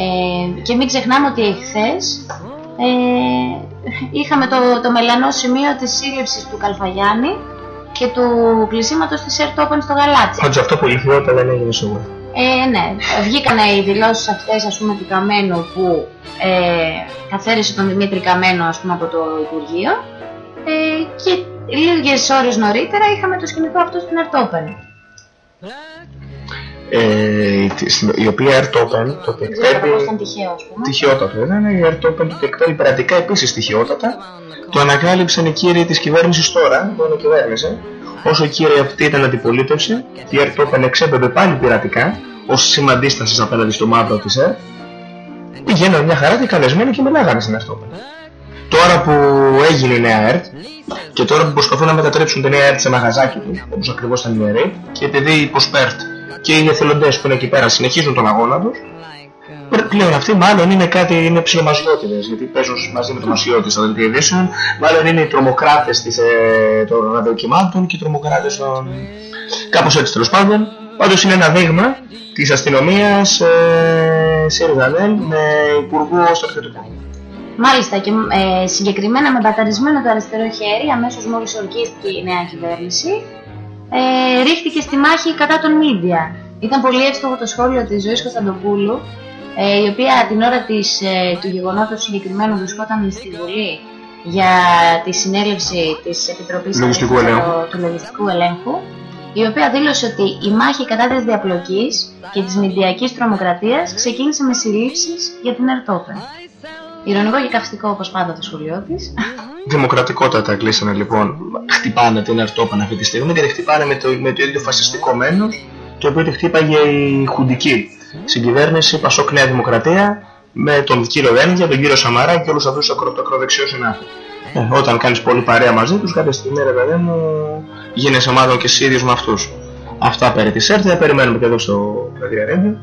Ε, και μην ξεχνάμε ότι εχθές ε, είχαμε το, το μελανό σημείο της σύλληψης του Καλφαγιάννη και του κλεισίματος της Air Open στο Γαλάτσι. Πάντως αυτό που ηλικιότητα δεν έγινε σίγουρα. Ε, ναι, βγήκανε οι δηλώσεις αυτές ας πούμε του Καμένου που ε, καθαίρεσε τον Δημήτρη Καμένο ας πούμε από το Υπουργείο ε, και λίγες ώρες νωρίτερα είχαμε το σκηνικό αυτό στην Air Open. Ε, τη- στην- η οποία Air Open το ότι Δεν ξέρω κατά πόσο εκπέμπει ήταν τυχαίο ας πούμε. τυχαιότατο ήταν, η Air Open το ότι εκπέμπει πειρατικά επίσης τυχαιότατα. Το ανακάλυψαν οι κύριοι της κυβέρνησης τώρα, που είναι κυβέρνηση όσο οι κύριοι αυτοί ήταν αντιπολίτευση η Air Open εξέπεμπε πάλι πειρατικά ως σήμα αντίστασης απέναντι στο μαύρο της ΕΡΤ. Πηγαίναν μια χαρά και καλεσμένοι και μιλάγανε στην Air Open Τώρα που έγινε η νέα ΕΡΤ και τώρα που προσπαθούν να μετατρέψουν τη νέα ΕΡΤ σε μαγαζάκι του, όπως ακριβώς ήταν η ΕΡΤ, και επειδή οι Ποσπέρτ και οι εθελοντές που είναι εκεί πέρα συνεχίζουν τον αγώνα τους, πλέον αυτοί μάλλον είναι κάτι, είναι ψιλομασιώτιδες, γιατί παίζουν μαζί με το μασιώτη στα δελτία ειδήσεων, μάλλον είναι οι τρομοκράτες της, ε, των ραδιοκυμάτων και οι τρομοκράτες των... κάπως έτσι τέλος πάντων. Πάντως είναι ένα δείγμα της αστυνομίας ε, ΣΥΡΙΖΑΝΕΛ με υπουργό στρατιωτικό. Μάλιστα και ε, συγκεκριμένα με μπαταρισμένο το αριστερό χέρι, αμέσως μόλις ορκίστηκε η νέα κυβέρνηση, ε, ρίχτηκε στη μάχη κατά των media. Ήταν πολύ εύστοχο το σχόλιο της Ζωής Κωνσταντοπούλου, ε, η οποία την ώρα της, ε, του γεγονότος συγκεκριμένου βρισκόταν στη Βουλή για τη συνέλευση της Επιτροπής Λογιστικού Ελέγχου- ελέγχου. του Λογιστικού Ελέγχου, η οποία δήλωσε ότι η μάχη κατά της διαπλοκής και της μηντιακής τρομοκρατίας ξεκίνησε με συλλήψεις για την Ερτόπεν. Ηρωνικό και καυστικό όπως πάντα το σχολείο της. Δημοκρατικότατα κλείσανε λοιπόν, χτυπάνε την Ερτόπαν αυτή τη στιγμή και τη χτυπάνε με το, με το ίδιο φασιστικό μένος το οποίο τη χτύπαγε η Χουντική συγκυβέρνηση Πασόκ Νέα Δημοκρατία με τον κύριο Δένδια, τον κύριο Σαμαρά και όλους αυτούς τους ακρο, το ακροδεξιό συνάφη. Ε, όταν κάνεις πολύ παρέα μαζί τους, κάποια στιγμή ρε παιδί μου, γίνεσαι μάλλον και εσύ ίδιος με αυτούς. Αυτά περί της έρθει, θα περιμένουμε και εδώ στο Πεδριαρέντι.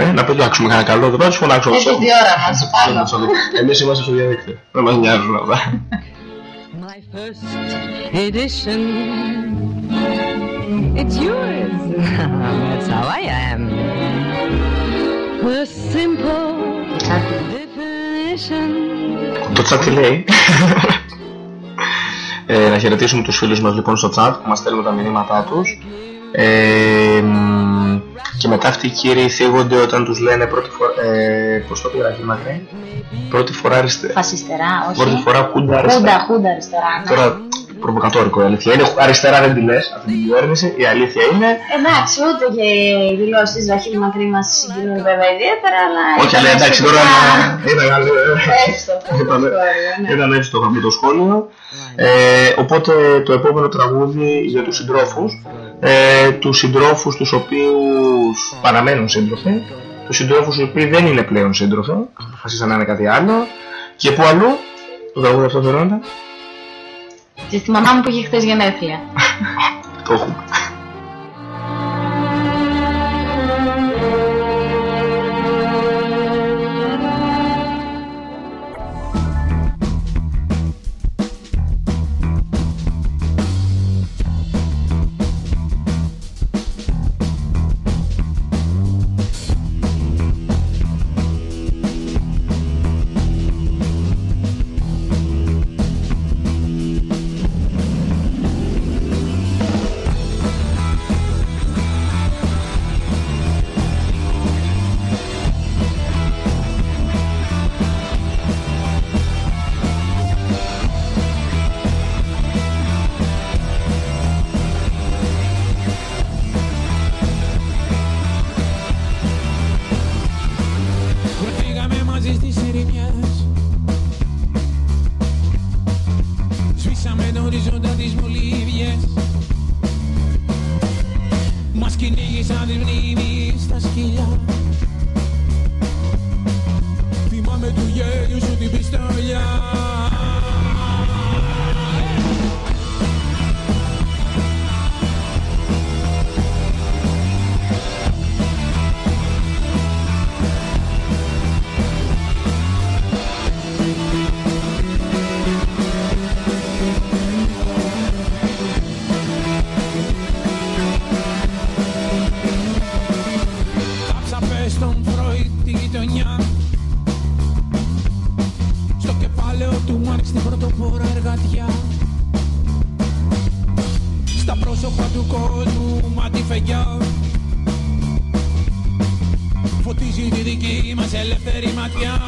Ε, να πετάξουμε κανένα καλό εδώ πέρα, τους φωνάξουμε. Έχει τη ώρα μας πάνω. Εμείς είμαστε στο διαδίκτυο. Δεν μας νοιάζουν αυτά. My first edition. It's yours. That's how I am. A simple definition. Το chat τι λέει; ε, να χαιρετήσουμε τους φίλους μας λοιπόν στο chat που μας στέλνουν τα μηνύματά τους. Ε, μ, και μετά αυτοί οι κύριοι θίγονται όταν τους λένε πρώτη φορά. Ε, πώς το πήρα, Μακρύ. Πρώτη φορά αριστερά. Φασιστερά, όχι. Πρώτη φορά κούντα αριστερά. Χούντα, χούντα αριστερά. ναι. Τώρα προβοκατόρικο η αλήθεια είναι. Αριστερά δεν τη λες αυτή την κυβέρνηση. Η αλήθεια είναι. Εντάξει, ούτε και οι δηλώσεις της Ραχίλ Μακρύ μας συγκινούν βέβαια ιδιαίτερα, αλλά. Όχι, αλλά εντάξει τώρα ήταν άλλο. Έστω αυτό το Ήταν- σχόλιο, ναι. Ήταν έτσι το γραμμή το σχόλιο. Ε, οπότε το επόμενο τραγούδι για τους συντρόφους, ε, τους συντρόφους τους οποίους παραμένουν σύντροφοι, τους συντρόφους οι οποίοι δεν είναι πλέον σύντροφοι, αποφασίσαν να είναι κάτι άλλο, και που αλλού, το τραγούδι αυτό Βερόντα, Και στη μαμά μου που είχε χθες γενέθλια. το έχουμε. Φωτίζει τη δική μας ελεύθερη ματιά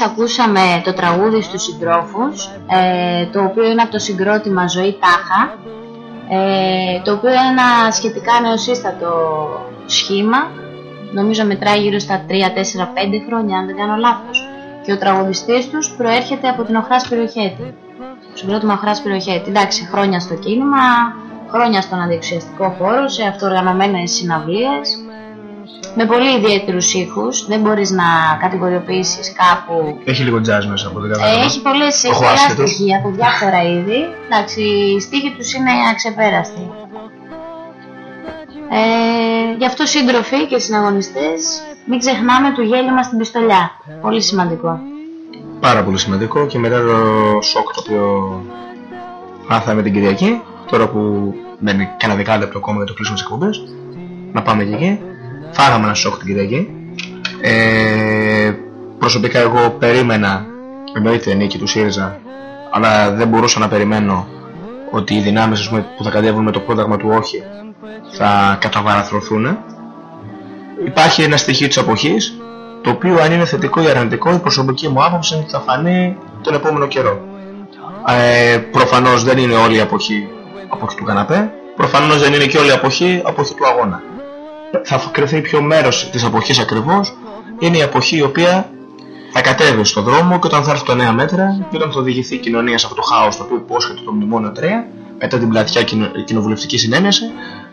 Μόλις ακούσαμε το τραγούδι στους συντρόφους, ε, το οποίο είναι από το συγκρότημα Ζωή Τάχα, ε, το οποίο είναι ένα σχετικά νεοσύστατο σχήμα, νομίζω μετράει γύρω στα 3, 4, 5 χρόνια αν δεν κάνω λάθος. Και ο τραγουδιστής τους προέρχεται από την Οχράς Σπυροχέτη. Το συγκρότημα Οχράς Σπυροχέτη. Εντάξει, χρόνια στο κίνημα, χρόνια στον αντιεξουσιαστικό χώρο, σε αυτοοργανωμένες συναυλίες, με πολύ ιδιαίτερους ήχους, δεν μπορείς να κατηγοριοποιήσεις κάπου Έχει λίγο jazz μέσα από την ε, κατάλαβα. έχει πολλές Το έχω πολλά άσχετος. στοιχεία από διάφορα είδη. Εντάξει, οι στίχοι τους είναι αξεπέραστοι. Ε, γι' αυτό σύντροφοι και συναγωνιστές, μην ξεχνάμε του γέλημα στην πιστολιά. Πολύ σημαντικό. Πάρα πολύ σημαντικό και μετά το σοκ το οποίο μάθαμε την Κυριακή, τώρα που μένει κανένα δεκάλεπτο ακόμα για το κλείσιμο της εκπομπής, να πάμε και εκεί. Φάγαμε ένα σοκ την Κυριακή. Ε, προσωπικά εγώ περίμενα, εννοείται νίκη του ΣΥΡΙΖΑ, αλλά δεν μπορούσα να περιμένω ότι οι δυνάμεις ας πούμε, που θα κατέβουν με το πρόταγμα του όχι θα καταβαραθρωθούν. Υπάρχει ένα στοιχείο της αποχής το οποίο αν είναι θετικό ή αρνητικό η προσωπική μου άποψη είναι ότι θα φανεί τον επόμενο καιρό. Ε, προφανώς δεν είναι όλη η αποχή αποχή του καναπέ, προφανώς δεν είναι και όλη η αποχή αποχή του αγώνα. Θα κρυθεί ποιο μέρος της αποχής ακριβώς είναι η αποχή η οποία θα κατέβει στον δρόμο και όταν θα έρθει τα νέα μέτρα και όταν θα οδηγηθεί η κοινωνία σε αυτό το χάος το οποίο υπόσχεται το μνημόνιο 3 μετά την πλατιά κοινο, κοινοβουλευτική συνένεση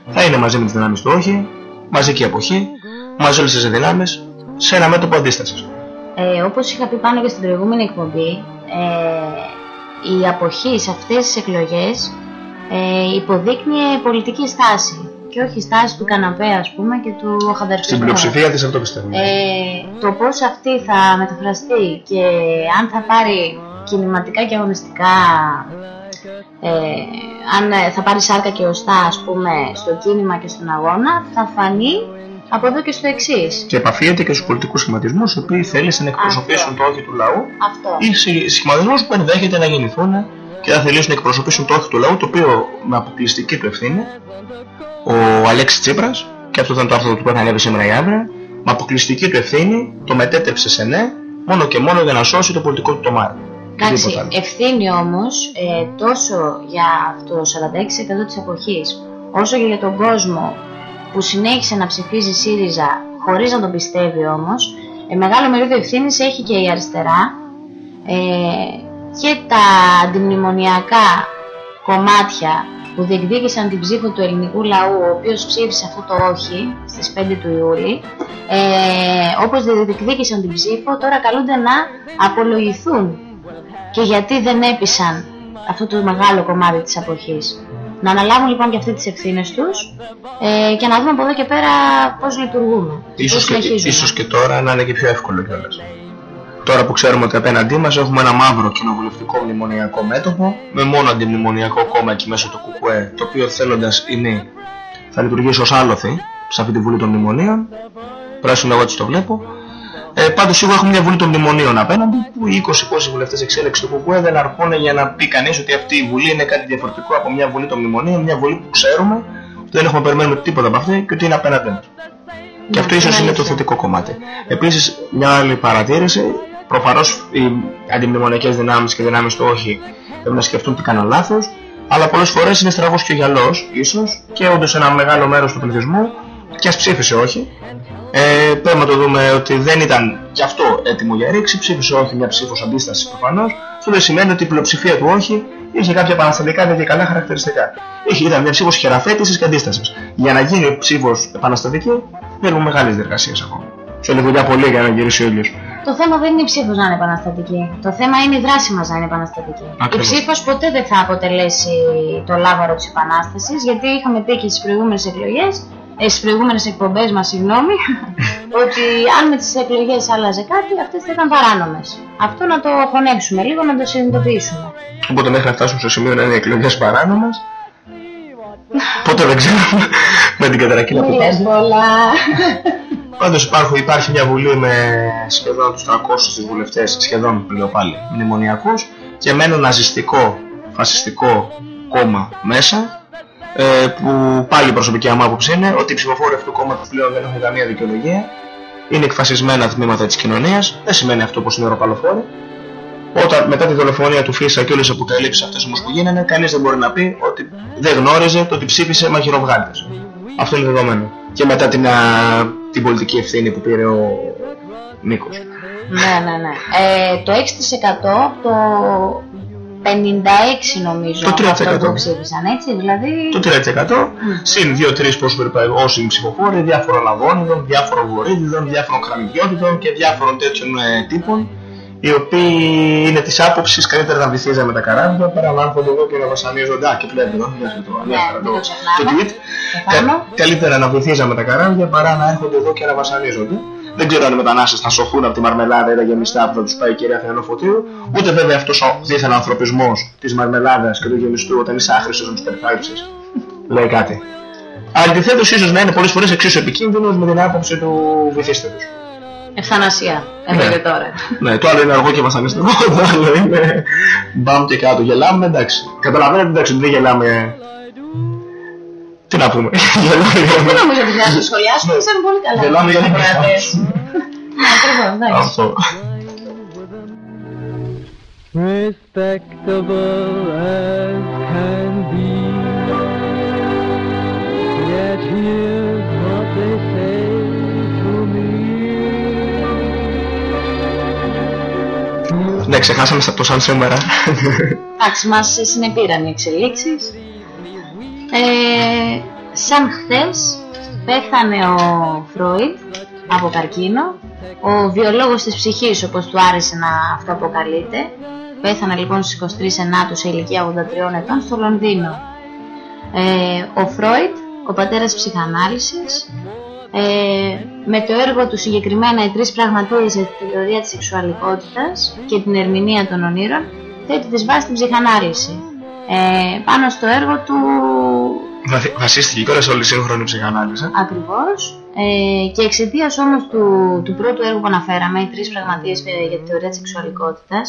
θα είναι μαζί με τις δυνάμεις του όχι, μαζική αποχή, μαζί όλες τις δυνάμεις σε ένα μέτωπο αντίστασης. Ε, όπως είχα πει πάνω και στην προηγούμενη εκπομπή, ε, η αποχή σε αυτές τις εκλογές ε, υποδείκνυε πολιτική στάση και όχι στάση του καναπέ ας πούμε και του χαδερφισμού. Στην πλειοψηφία της αυτό πιστεύω. Ε, το πώς αυτή θα μεταφραστεί και αν θα πάρει κινηματικά και αγωνιστικά ε, αν ε, θα πάρει σάρκα και οστά ας πούμε στο κίνημα και στον αγώνα θα φανεί από εδώ και στο εξής. Και επαφίεται και στους πολιτικούς σχηματισμούς οι οποίοι θέλησαν να εκπροσωπήσουν το όχι του λαού Αυτό. ή σε σχηματισμούς που ενδέχεται να γεννηθούν και θα θελήσουν να εκπροσωπήσουν το όχι του λαού το οποίο με αποκλειστική του ευθύνη ο Αλέξης Τσίπρας και αυτό ήταν το άρθρο του που ανέβει σήμερα η Άβρα με αποκλειστική του ευθύνη το μετέτρεψε σε ναι μόνο και μόνο για να σώσει το πολιτικό του τομάρι. Εντάξει, ευθύνη όμως ε, τόσο για το 46% της εποχής όσο και για τον κόσμο που συνέχισε να ψηφίζει ΣΥΡΙΖΑ χωρίς να τον πιστεύει όμως ε, μεγάλο μερίδιο ευθύνης έχει και η αριστερά ε, και τα αντιμνημονιακά κομμάτια που διεκδίκησαν την ψήφο του ελληνικού λαού ο οποίος ψήφισε αυτό το όχι στις 5 του Ιούλη ε, όπως διεκδίκησαν την ψήφο τώρα καλούνται να απολογηθούν και γιατί δεν έπεισαν αυτό το μεγάλο κομμάτι της αποχής. Να αναλάβουν λοιπόν και αυτοί τις ευθύνες τους ε, και να δούμε από εδώ και πέρα πώς λειτουργούμε. Ίσως πώς και, συνεχίζουμε. ίσως και τώρα να είναι και πιο εύκολο κιόλας. Τώρα που ξέρουμε ότι απέναντί μας έχουμε ένα μαύρο κοινοβουλευτικό μνημονιακό μέτωπο με μόνο αντιμνημονιακό κόμμα εκεί μέσα το ΚΚΕ το οποίο θέλοντας είναι θα λειτουργήσει ως άλοθη σε αυτή τη Βουλή των Μνημονίων πράσινο εγώ έτσι το βλέπω ε, πάντως σίγουρα έχουμε μια Βουλή των Μνημονίων απέναντι που οι 20 πόσοι βουλευτές εξέλεξη του ΚΚΕ δεν αρκούν για να πει κανείς ότι αυτή η Βουλή είναι κάτι διαφορετικό από μια Βουλή των Μνημονίων μια Βουλή που ξέρουμε ότι δεν έχουμε περιμένουμε τίποτα από αυτή και ότι είναι απέναντί μας. Και αυτό ίσως είναι το θετικό κομμάτι. Επίσης, μια άλλη παρατήρηση, προφανώς οι αντιμνημονιακές δυνάμεις και οι δυνάμεις του όχι πρέπει να σκεφτούν τι κάνουν λάθος, αλλά πολλές φορές είναι στραβός και ο γυαλός, ίσως, και όντως ένα μεγάλο μέρος του πληθυσμού, και ας ψήφισε όχι, ε, πρέπει να το δούμε ότι δεν ήταν γι' αυτό έτοιμο για ρήξη, ψήφισε όχι μια ψήφος αντίστασης προφανώς, αυτό δεν σημαίνει ότι η πλειοψηφία του όχι είχε κάποια επαναστατικά και καλά χαρακτηριστικά. Είχε, ήταν μια ψήφος χειραφέτησης και αντίστασης. Για να γίνει ψήφος επαναστατική, θέλουμε μεγάλες διεργασίες ακόμα. Θέλει δουλειά πολύ για να γυρίσει ο ήλιος. Το θέμα δεν είναι η ψήφος να είναι επαναστατική. Το θέμα είναι η δράση μας να είναι επαναστατική. Ακριβώς. Η ψήφος ποτέ δεν θα αποτελέσει το λάβαρο της επανάστασης, γιατί είχαμε πει και στις προηγούμενες εκλογές, ε, στις προηγούμενες εκπομπές μας, συγγνώμη, ότι αν με τις εκλογές άλλαζε κάτι, αυτές θα ήταν παράνομες. Αυτό να το χωνέψουμε λίγο, να το συνειδητοποιήσουμε. Οπότε μέχρι να φτάσουμε στο σημείο να είναι οι εκλογές παράνομες, Πότε δεν ξέρω με την κατρακύλα που Μην λες υπάρχει. πολλά. Πάντως υπάρχει, υπάρχει μια βουλή με σχεδόν τους 300 βουλευτές, σχεδόν λέω πάλι, μνημονιακούς και με ένα ναζιστικό, φασιστικό κόμμα μέσα ε, που πάλι η προσωπική μου άποψη είναι ότι οι ψηφοφόροι αυτού του κόμματος πλέον δεν έχουν καμία δικαιολογία είναι εκφασισμένα τμήματα της κοινωνίας δεν σημαίνει αυτό πως είναι ροπαλοφόροι όταν μετά τη δολοφονία του Φίσα και όλες τις αποκαλύψεις αυτές όμως που γίνανε κανείς δεν μπορεί να πει ότι δεν γνώριζε το ότι ψήφισε μαχαιροβγάλτες αυτό είναι δεδομένο και μετά την, α, την πολιτική ευθύνη που πήρε ο Νίκος ναι, ναι, ναι. Ε, το 6% το 56 νομίζω Το 3%. από αυτό που ψήφισαν, έτσι, δηλαδή... το 3% συν 2-3 πόσους περίπου όσοι ψηφοφόροι διάφορων λαγόνιδων, διάφορων βορύδιδων, διάφορων χραμιδιότητων και διάφορων τέτοιων ε, τύπων οι οποίοι είναι της άποψης καλύτερα να βυθίζαμε τα καράβια παρά να έρχονται εδώ και να βασανίζονται. Α, και πλέον εδώ, μια το ανέφερα το, το tweet. Κα- καλύτερα να βυθίζαμε τα καράβια παρά να έρχονται εδώ και να βασανίζονται. Δεν ξέρω αν οι μετανάστες θα σωθούν από τη μαρμελάδα ή τα γεμιστά που θα τους πάει η κυρία Θεανοφωτίου, ούτε βέβαια αυτός ο δίθεν ανθρωπισμός της μαρμελάδας και του γεμιστού όταν είσαι άχρηστος να τους περιθάλψεις. Λέει κάτι. Αντιθέτως ίσως να είναι πολλές φορές εξίσου επικίνδυνος με την άποψη του βυθίστε τους. Ευθανασία, εδώ Ναι. και τώρα. Ναι, το άλλο είναι αργό και βασανιστικό, το άλλο είναι μπαμ και κάτω. Γελάμε, εντάξει. Καταλαβαίνετε, εντάξει, ότι δεν γελάμε. Τι να πούμε. Γελάμε, Δεν νομίζω ότι θα το σχολιάσουμε, Ναι. ξέρουν πολύ καλά. Γελάμε για να οι ακροατές. Ναι, ακριβώς, εντάξει. Αυτό. respectable as Ναι, ξεχάσαμε το σαν σήμερα. Εντάξει, μας συνεπήραν οι εξελίξεις. Ε, σαν χθες πέθανε ο Φρόιντ από καρκίνο, ο βιολόγος της ψυχής όπως του άρεσε να αυτό αποκαλείται. Πέθανε λοιπόν στις 23 Ενάτους σε ηλικία 83 ετών στο Λονδίνο. Ε, ο Φρόιντ, ο πατέρας της ψυχανάλυσης, ε, με το έργο του συγκεκριμένα οι τρεις πραγματείες για τη θεωρία της σεξουαλικότητας και την ερμηνεία των ονείρων θέτει τις βάσεις στην ψυχανάλυση. Ε, πάνω στο έργο του Βαθι- Βασίστηκε κιόλα όλη η σύγχρονη ψυχανάλυση. ακριβώς ε, και εξαιτίας όμως του, του πρώτου έργου που αναφέραμε, οι τρεις πραγματείες ε, για τη θεωρία της σεξουαλικότητας,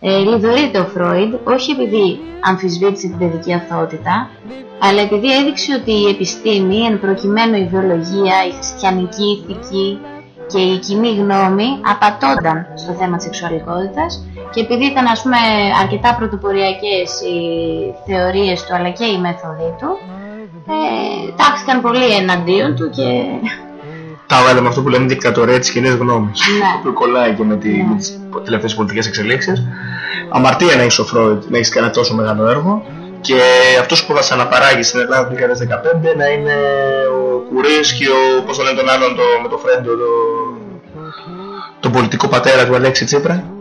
ε, λιδωρείται ο Φρόιντ όχι επειδή αμφισβήτησε την παιδική αθωότητα, αλλά επειδή έδειξε ότι η επιστήμη, εν προκειμένου η βιολογία, η χριστιανική ηθική και η κοινή γνώμη απατώνταν στο θέμα της σεξουαλικότητας και επειδή ήταν ας πούμε αρκετά πρωτοποριακές οι θεωρίες του αλλά και οι μέθοδοι του, ε, τάχθηκαν πολύ εναντίον του και Τα βάλε με αυτό που λέμε δικτατορία τη κοινή γνώμη. Ναι. Που κολλάει και με, τη, με τι τελευταίες πολιτικές εξελίξεις. Αμαρτία να έχεις ο Φρόιντ να έχεις κάνει ένα τόσο μεγάλο έργο. Και αυτός που θα σε αναπαράγει στην Ελλάδα το 2015 να είναι ο Κουρί και ο. Πώς το λένε τον άλλον το, με το φρέντο, το, τον πολιτικό πατέρα του Αλέξη Τσίπρα.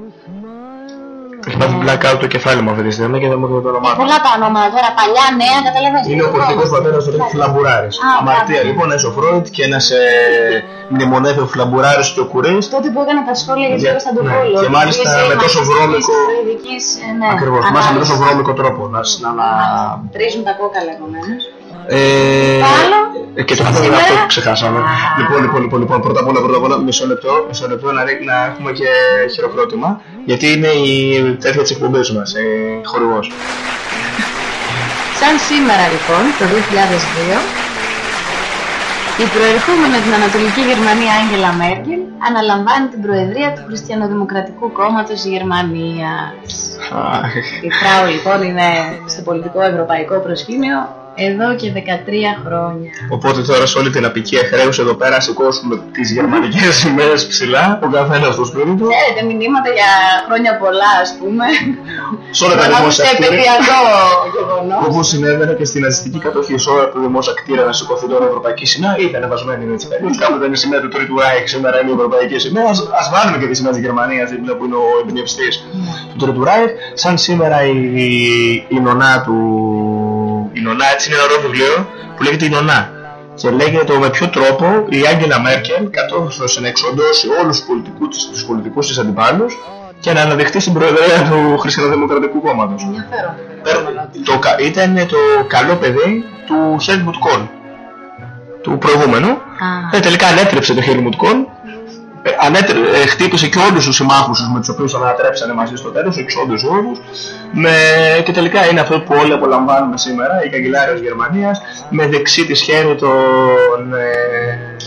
Το Έχει πάθει blackout το κεφάλι μου αυτή τη στιγμή και δεν μου έρχεται το όνομά του. Πολλά τα ονόματα τώρα, παλιά, νέα, καταλαβαίνεις. Είναι ο πολιτικός πατέρας του Ρίκ Φλαμπουράρης. Α, Αμαρτία μπράβο. λοιπόν, ένας ο Φρόιτ και ένας ε, μνημονεύει ο Φλαμπουράρης και ο Κουρής. Τότε που έκανε τα σχόλια για Για- τον Κωνσταντοπούλο. ναι, και μάλιστα Εσύ με τόσο μαθητής βρώμικο- προεδρικής, ε, ναι, Ακριβώς, θυμάσαι με τόσο ανάλυσης. βρώμικο τρόπο. Να, να, να... Τρίζουν τα κόκαλα επομένως. Ε, Το άλλο; ε, και το άλλο Σήμερα; αυτό ξεχάσαμε. Λοιπόν, λοιπόν, λοιπόν, λοιπόν, πρώτα απ' όλα, πρώτα απ' όλα, μισό λεπτό, μισό λεπτό να, ρί- να έχουμε και χειροκρότημα, γιατί είναι η τέτοια της εκπομπής μας, ε, χορηγός. Σαν σήμερα λοιπόν, το 2002, η προερχόμενη από την Ανατολική Γερμανία Άγγελα Μέρκελ αναλαμβάνει την Προεδρία του Χριστιανοδημοκρατικού Κόμματος Γερμανίας. Η Φράου λοιπόν είναι στο πολιτικό ευρωπαϊκό προσκήνιο εδώ και 13 χρόνια. Οπότε τώρα σε όλη την απικία χρέους εδώ πέρα σηκώσουμε τις γερμανικές σημαίες ψηλά, ο καθένας στο σπίτι του. Ξέρετε, μηνύματα για χρόνια πολλά ας πούμε. Σε όλα τα Ανάμεσα δημόσια σε κτίρια. επαιτειακό γεγονός. Όπως συνέβαινε και στην ναζιστική κατοχή, σε όλα τα δημόσια κτίρια να σηκωθεί τώρα η Ευρωπαϊκή Σημαία, ήταν βασμένη έτσι αλλιώς. Κάποτε είναι η σημαία του Τρίτου Ράιχ, σήμερα είναι η Ευρωπαϊκή Σημαία. Ας, ας βάλουμε και τη σημαία της Γερμανίας, δίπλα που είναι ο εμπνευστής του Τρίτου Ράιχ. Σαν σήμερα η, η νονά του... Η νονά, έτσι είναι ένα ωραίο βιβλίο που λέγεται η νονά. Και λέγεται το με ποιο τρόπο η Άγγελα Μέρκελ κατόρθωσε να εξοντώσει όλους τους πολιτικούς, τους πολιτικούς της αντιπάλους και να αναδειχθεί στην Προεδρία του Χριστιανοδημοκρατικού Κόμματος. Το, κα- ήταν το καλό παιδί του Helmut Kohl, του προηγούμενου. Ε, τελικά ανέτρεψε το Helmut Kohl. Ε, ανέτρε, ε, χτύπησε και όλους τους συμμάχους τους με τους οποίους ανατρέψανε μαζί στο τέλος, εξόντως όλους. Με, και τελικά είναι αυτό που όλοι απολαμβάνουμε σήμερα, η καγκελάριος Γερμανίας, με δεξί της χέρι τον ε,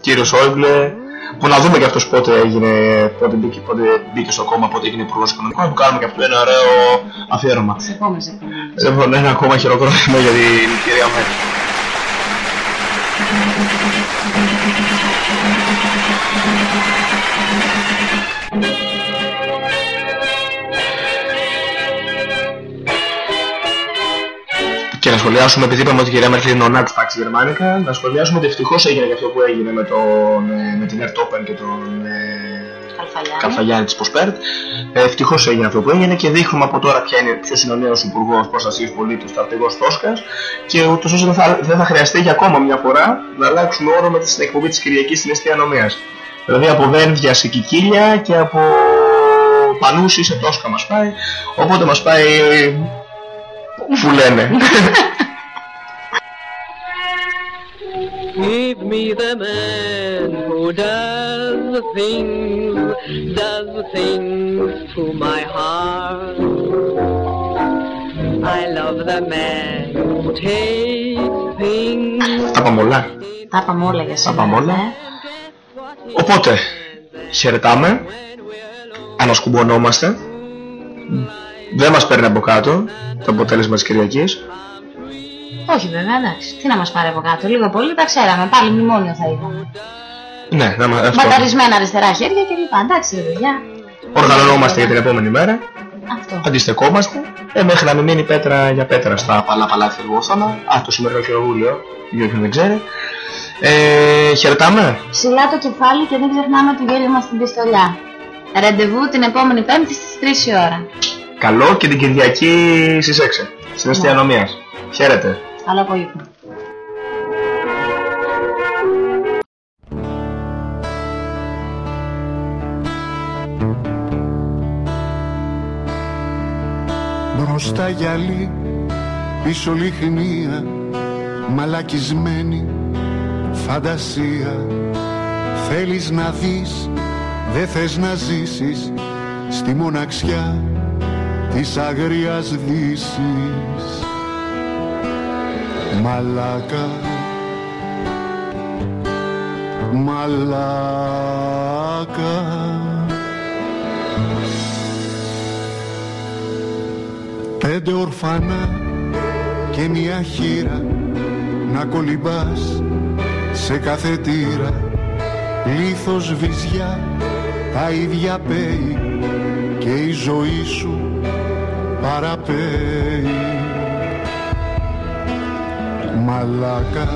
κύριο Σόιμπλε, που να δούμε και αυτός πότε έγινε, πότε μπήκε, πότε μπήκε στο κόμμα, πότε έγινε υπουργός οικονομικών, να του κάνουμε και αυτό ένα ωραίο αφιέρωμα. Σε επόμενες εκπομπές. Λοιπόν, ένα ακόμα χειροκρότημα για την κυρία Μέρκελ. Και να σχολιάσουμε, επειδή είπαμε ότι η κυρία Μέρκελ είναι ο νόνα της τάξης γερμανικά, να σχολιάσουμε ότι ευτυχώς έγινε και αυτό που έγινε με, τον, ε, με την Ερτόπεν και τον ε, Καλφαγιάννη της Ποσπέρτ. Ε, ευτυχώς έγινε αυτό που έγινε και δείχνουμε από τώρα ποια είναι, ποιος είναι ο νέος Υπουργός Προστασίας Πολίτου, στρατηγός Τόσκας και ούτως ώστε δεν θα, δεν θα χρειαστεί για ακόμα μια φορά να αλλάξουμε όρο με την εκπομπή της Κυριακής στην Εστία Νομίας. Δηλαδή από Δένδια σε Κικίλια και από Πανούση σε Τόσκα μας πάει, οπότε μας πάει που λένε. Give me the man who does the things, does the things to my heart. I love the man who takes things. Τα πάμε όλα. Τα είπαμε όλα για Τα σήμερα. πάμε όλα. ε. Οπότε, χαιρετάμε, ανασκουμπωνόμαστε, δεν μας παίρνει από κάτω το αποτέλεσμα της Κυριακής. Όχι βέβαια, εντάξει. Τι να μας πάρει από κάτω. Λίγο πολύ τα ξέραμε. Πάλι μνημόνιο θα είχαμε. Ναι, να, μα- αυτό. Μπαταρισμένα αριστερά χέρια κλπ. Εντάξει, ρε παιδιά. Οργανωνόμαστε για την επόμενη μέρα, Αυτό. αντιστεκόμαστε, ε, μέχρι να μην μείνει πέτρα για πέτρα στα παλά παλάτια του Όθωνα. Α, το σημερινό κοινοβούλιο, για όποιον δεν ξέρει. Ε, χαιρετάμε. Ψηλά το κεφάλι και δεν ξεχνάμε το γέλιο μας στην πιστολιά. Ραντεβού την επόμενη Πέμπτη στις 3 η ώρα. Καλό και την Κυριακή στις 6, στην αστυνομία. Χαίρετε. Καλό απόγευμα. Μπροστά γυαλί, πίσω λιχνία Μαλακισμένη φαντασία Θέλεις να δεις, δεν θες να ζήσεις Στη μοναξιά της αγριάς δύσης Μαλάκα. Μαλάκα. Πέντε ορφανά και μια χείρα να κολυμπάς σε κάθε τύρα. Λίθος βυζιά τα ίδια πέει και η ζωή σου παραπέει Μαλάκα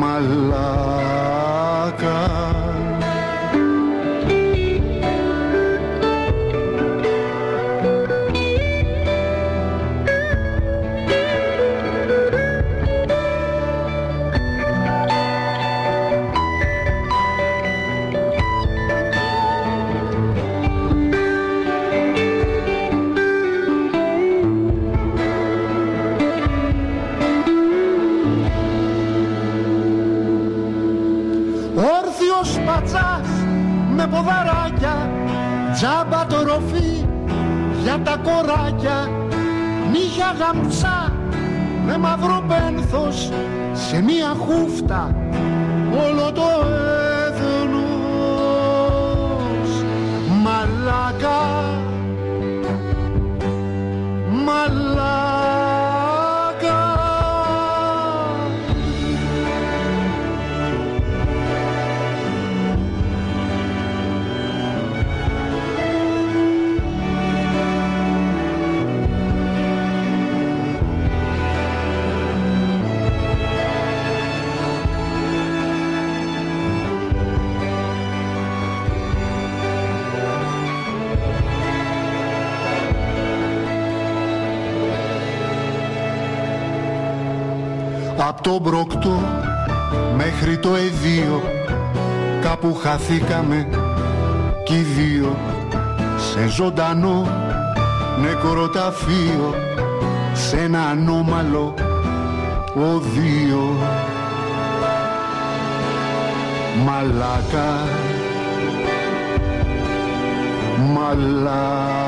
Μαλάκα μαύρο πένθος σε μία χούφτα Απ' το Μπροκτό μέχρι το Εδίο. Κάπου χαθήκαμε κι οι δύο σε ζωντανό νεκροταφείο σε ένα ανώμαλο οδείο. Μαλάκα Μαλάκα